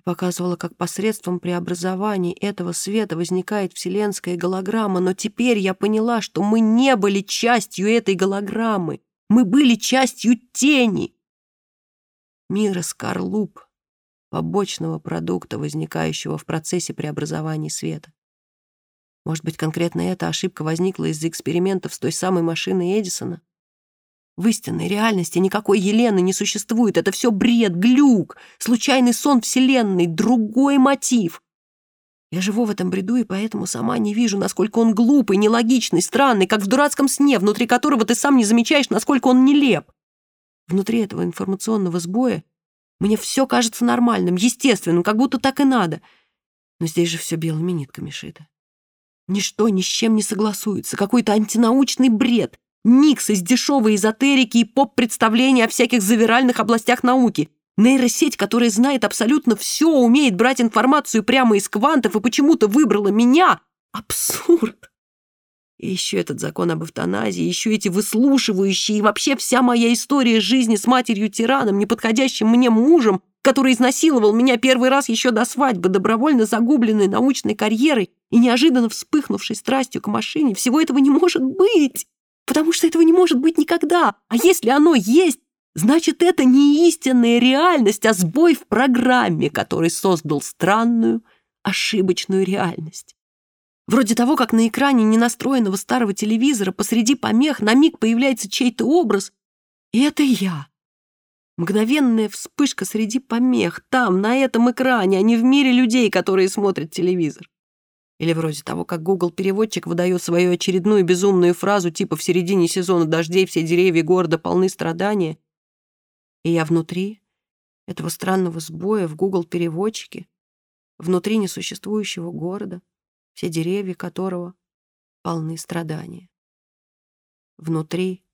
и показывала, как посредством преобразований этого света возникает вселенская голограмма, но теперь я поняла, что мы не были частью этой голограммы, мы были частью тени. Мира скорлуп, побочного продукта, возникающего в процессе преобразования света. Может быть, конкретно эта ошибка возникла из-за экспериментов с той самой машиной Эдисона? В истинной реальности никакой Елены не существует. Это все бред, глюк, случайный сон Вселенной, другой мотив. Я живу в этом бреду и поэтому сама не вижу, насколько он глупый, нелогичный, странный, как в дурацком сне, внутри которого ты сам не замечаешь, насколько он нелеп. Внутри этого информационного сбоя мне все кажется нормальным, естественным, как будто так и надо. Но здесь же все белыми нитками шито. Ничто ни с чем не согласуется, какой-то антинаучный бред, микс из дешевой эзотерики и поп-представления о всяких завиральных областях науки, нейросеть, которая знает абсолютно все, умеет брать информацию прямо из квантов и почему-то выбрала меня. Абсурд! И еще этот закон об эвтаназии, еще эти выслушивающие, и вообще вся моя история жизни с матерью-тираном, неподходящим мне мужем, который изнасиловал меня первый раз еще до свадьбы, добровольно загубленной научной карьерой и неожиданно вспыхнувшей страстью к машине, всего этого не может быть, потому что этого не может быть никогда. А если оно есть, значит, это не истинная реальность, а сбой в программе, который создал странную, ошибочную реальность. Вроде того, как на экране ненастроенного старого телевизора посреди помех на миг появляется чей-то образ, и это я. Мгновенная вспышка среди помех, там, на этом экране, а не в мире людей, которые смотрят телевизор. Или вроде того, как Google-переводчик выдает свою очередную безумную фразу типа «в середине сезона дождей все деревья города полны страдания», и я внутри этого странного сбоя в Google-переводчике, внутри несуществующего города, все деревья которого полны страдания. Внутри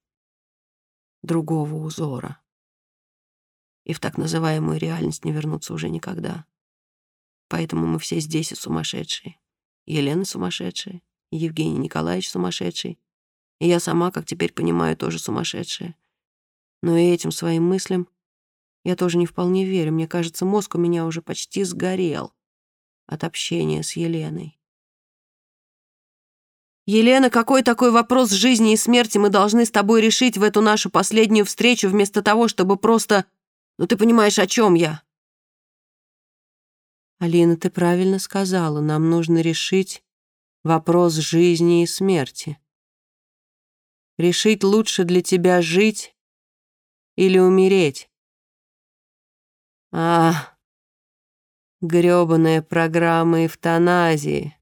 другого узора. И в так называемую реальность не вернуться уже никогда. Поэтому мы все здесь и сумасшедшие. Елена сумасшедшая, Евгений Николаевич сумасшедший, и я сама, как теперь понимаю, тоже сумасшедшая. Но и этим своим мыслям я тоже не вполне верю. Мне кажется, мозг у меня уже почти сгорел от общения с Еленой. «Елена, какой такой вопрос жизни и смерти мы должны с тобой решить в эту нашу последнюю встречу, вместо того, чтобы просто... Ну, ты понимаешь, о чем я?» «Алина, ты правильно сказала. Нам нужно решить вопрос жизни и смерти. Решить, лучше для тебя жить или умереть. А, грёбаная программа эвтаназии.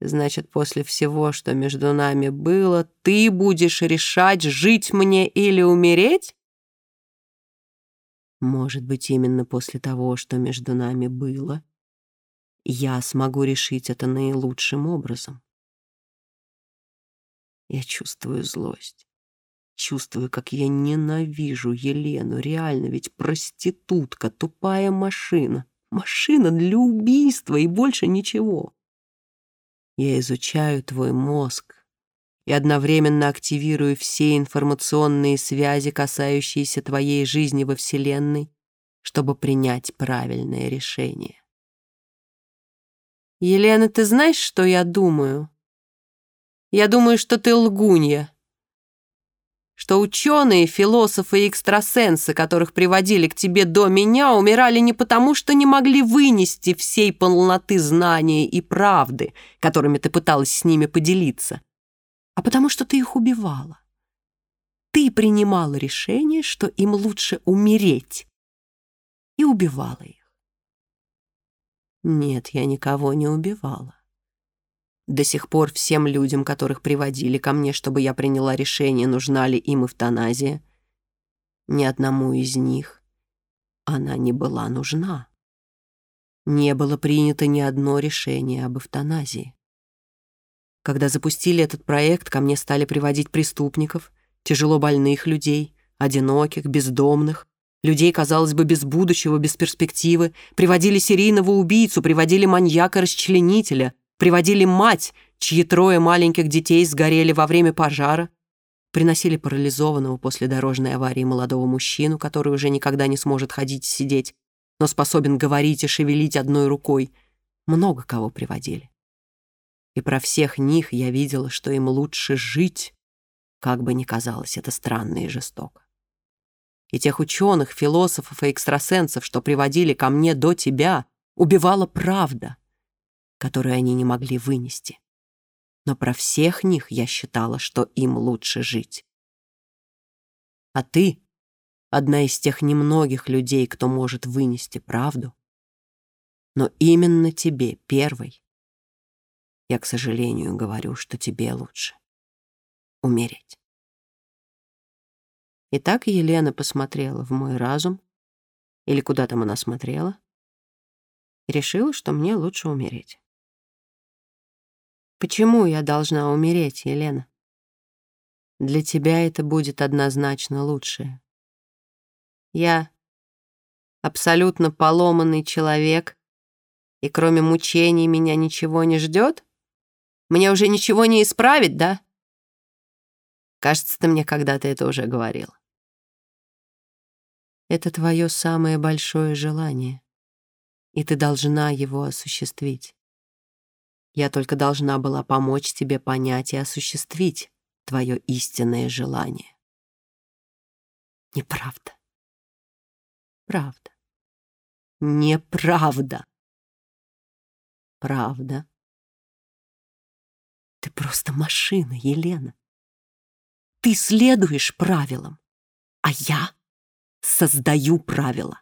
Значит, после всего, что между нами было, ты будешь решать, жить мне или умереть? Может быть, именно после того, что между нами было, я смогу решить это наилучшим образом. Я чувствую злость. Чувствую, как я ненавижу Елену. Реально, ведь проститутка, тупая машина. Машина для убийства и больше ничего. Я изучаю твой мозг и одновременно активирую все информационные связи, касающиеся твоей жизни во Вселенной, чтобы принять правильное решение. Елена, ты знаешь, что я думаю? Я думаю, что ты лгунья. Что ученые, философы и экстрасенсы, которых приводили к тебе до меня, умирали не потому, что не могли вынести всей полноты знания и правды, которыми ты пыталась с ними поделиться, а потому что ты их убивала. Ты принимала решение, что им лучше умереть, и убивала их. Нет, я никого не убивала. До сих пор всем людям, которых приводили ко мне, чтобы я приняла решение, нужна ли им эвтаназия, ни одному из них она не была нужна. Не было принято ни одно решение об эвтаназии. Когда запустили этот проект, ко мне стали приводить преступников, тяжело больных людей, одиноких, бездомных, людей, казалось бы, без будущего, без перспективы, приводили серийного убийцу, приводили маньяка-расчленителя — Приводили мать, чьи трое маленьких детей сгорели во время пожара. Приносили парализованного после дорожной аварии молодого мужчину, который уже никогда не сможет ходить и сидеть, но способен говорить и шевелить одной рукой. Много кого приводили. И про всех них я видела, что им лучше жить, как бы ни казалось это странно и жестоко. И тех ученых, философов и экстрасенсов, что приводили ко мне до тебя, убивала правда — которую они не могли вынести. Но про всех них я считала, что им лучше жить. А ты — одна из тех немногих людей, кто может вынести правду. Но именно тебе, первой, я, к сожалению, говорю, что тебе лучше умереть. И так Елена посмотрела в мой разум, или куда там она смотрела, и решила, что мне лучше умереть. Почему я должна умереть, Елена? Для тебя это будет однозначно лучшее. Я абсолютно поломанный человек, и кроме мучений меня ничего не ждет? Мне уже ничего не исправить, да? Кажется, ты мне когда-то это уже говорил. Это твое самое большое желание, и ты должна его осуществить. Я только должна была помочь тебе понять и осуществить твое истинное желание. Неправда. Правда. Неправда. Правда. Ты просто машина, Елена. Ты следуешь правилам, а я создаю правила.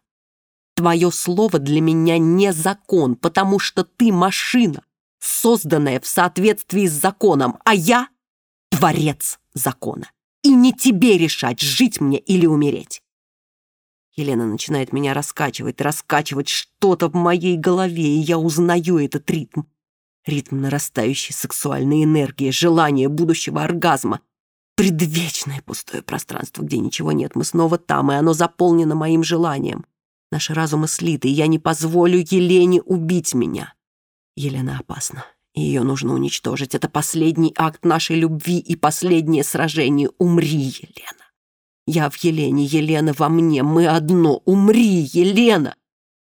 Твое слово для меня не закон, потому что ты машина, созданная в соответствии с законом, а я — творец закона. И не тебе решать, жить мне или умереть. Елена начинает меня раскачивать, раскачивать что-то в моей голове, и я узнаю этот ритм. Ритм нарастающей сексуальной энергии, желания будущего оргазма — Предвечное пустое пространство, где ничего нет. Мы снова там, и оно заполнено моим желанием. Наши разумы слиты, и я не позволю Елене убить меня. Елена опасна, ее нужно уничтожить. Это последний акт нашей любви и последнее сражение. Умри, Елена. Я в Елене, Елена во мне. Мы одно. Умри, Елена.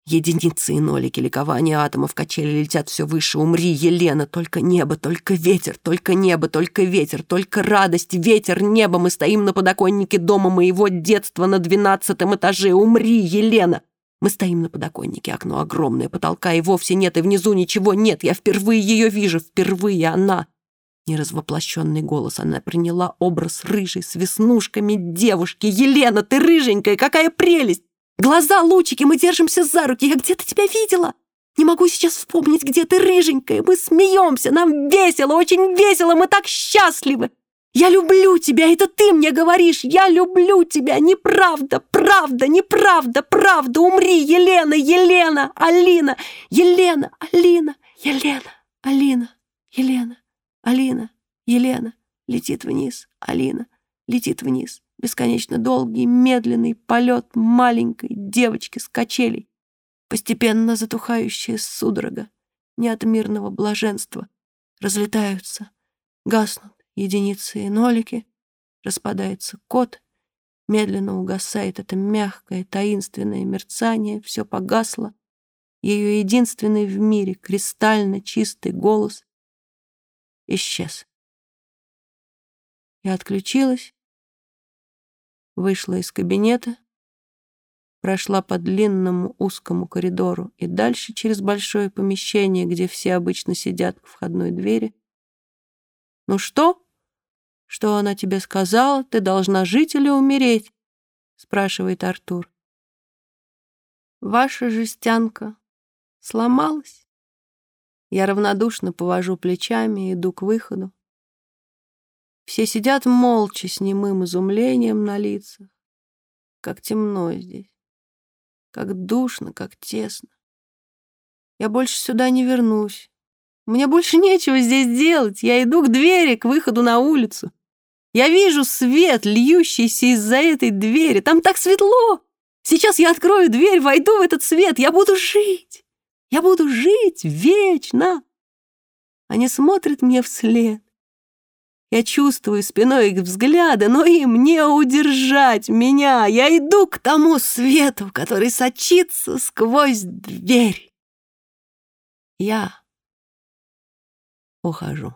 Единицы и нолики ликования атомов качели летят все выше. Умри, Елена, только небо, только ветер, только небо, только ветер, только радость, ветер, небо. Мы стоим на подоконнике дома моего детства на двенадцатом этаже. Умри, Елена. Мы стоим на подоконнике, окно огромное, потолка и вовсе нет, и внизу ничего нет. Я впервые ее вижу, впервые она. Неразвоплощенный голос. Она приняла образ рыжей с веснушками девушки. «Елена, ты рыженькая, какая прелесть! Глаза, лучики, мы держимся за руки. Я где-то тебя видела. Не могу сейчас вспомнить, где ты рыженькая. Мы смеемся, нам весело, очень весело, мы так счастливы. Я люблю тебя, это ты мне говоришь. Я люблю тебя. Неправда, правда, неправда, правда. Умри, Елена, Елена, Алина, Елена, Алина, Елена, Алина, Елена, Алина, Елена. Летит вниз, Алина, летит вниз бесконечно долгий, медленный полет маленькой девочки с качелей, постепенно затухающая судорога, не от мирного блаженства, разлетаются, гаснут единицы и нолики, распадается код, медленно угасает это мягкое, таинственное мерцание, все погасло, ее единственный в мире кристально чистый голос исчез. Я отключилась, вышла из кабинета, прошла по длинному узкому коридору и дальше через большое помещение, где все обычно сидят к входной двери. «Ну что? Что она тебе сказала? Ты должна жить или умереть?» — спрашивает Артур. «Ваша жестянка сломалась?» Я равнодушно повожу плечами и иду к выходу. Все сидят молча с немым изумлением на лицах. Как темно здесь. Как душно, как тесно. Я больше сюда не вернусь. Мне больше нечего здесь делать. Я иду к двери, к выходу на улицу. Я вижу свет, льющийся из-за этой двери. Там так светло. Сейчас я открою дверь, войду в этот свет. Я буду жить. Я буду жить вечно. Они смотрят мне вслед. Я чувствую спиной их взгляды, но им не удержать меня. Я иду к тому свету, который сочится сквозь дверь. Я ухожу.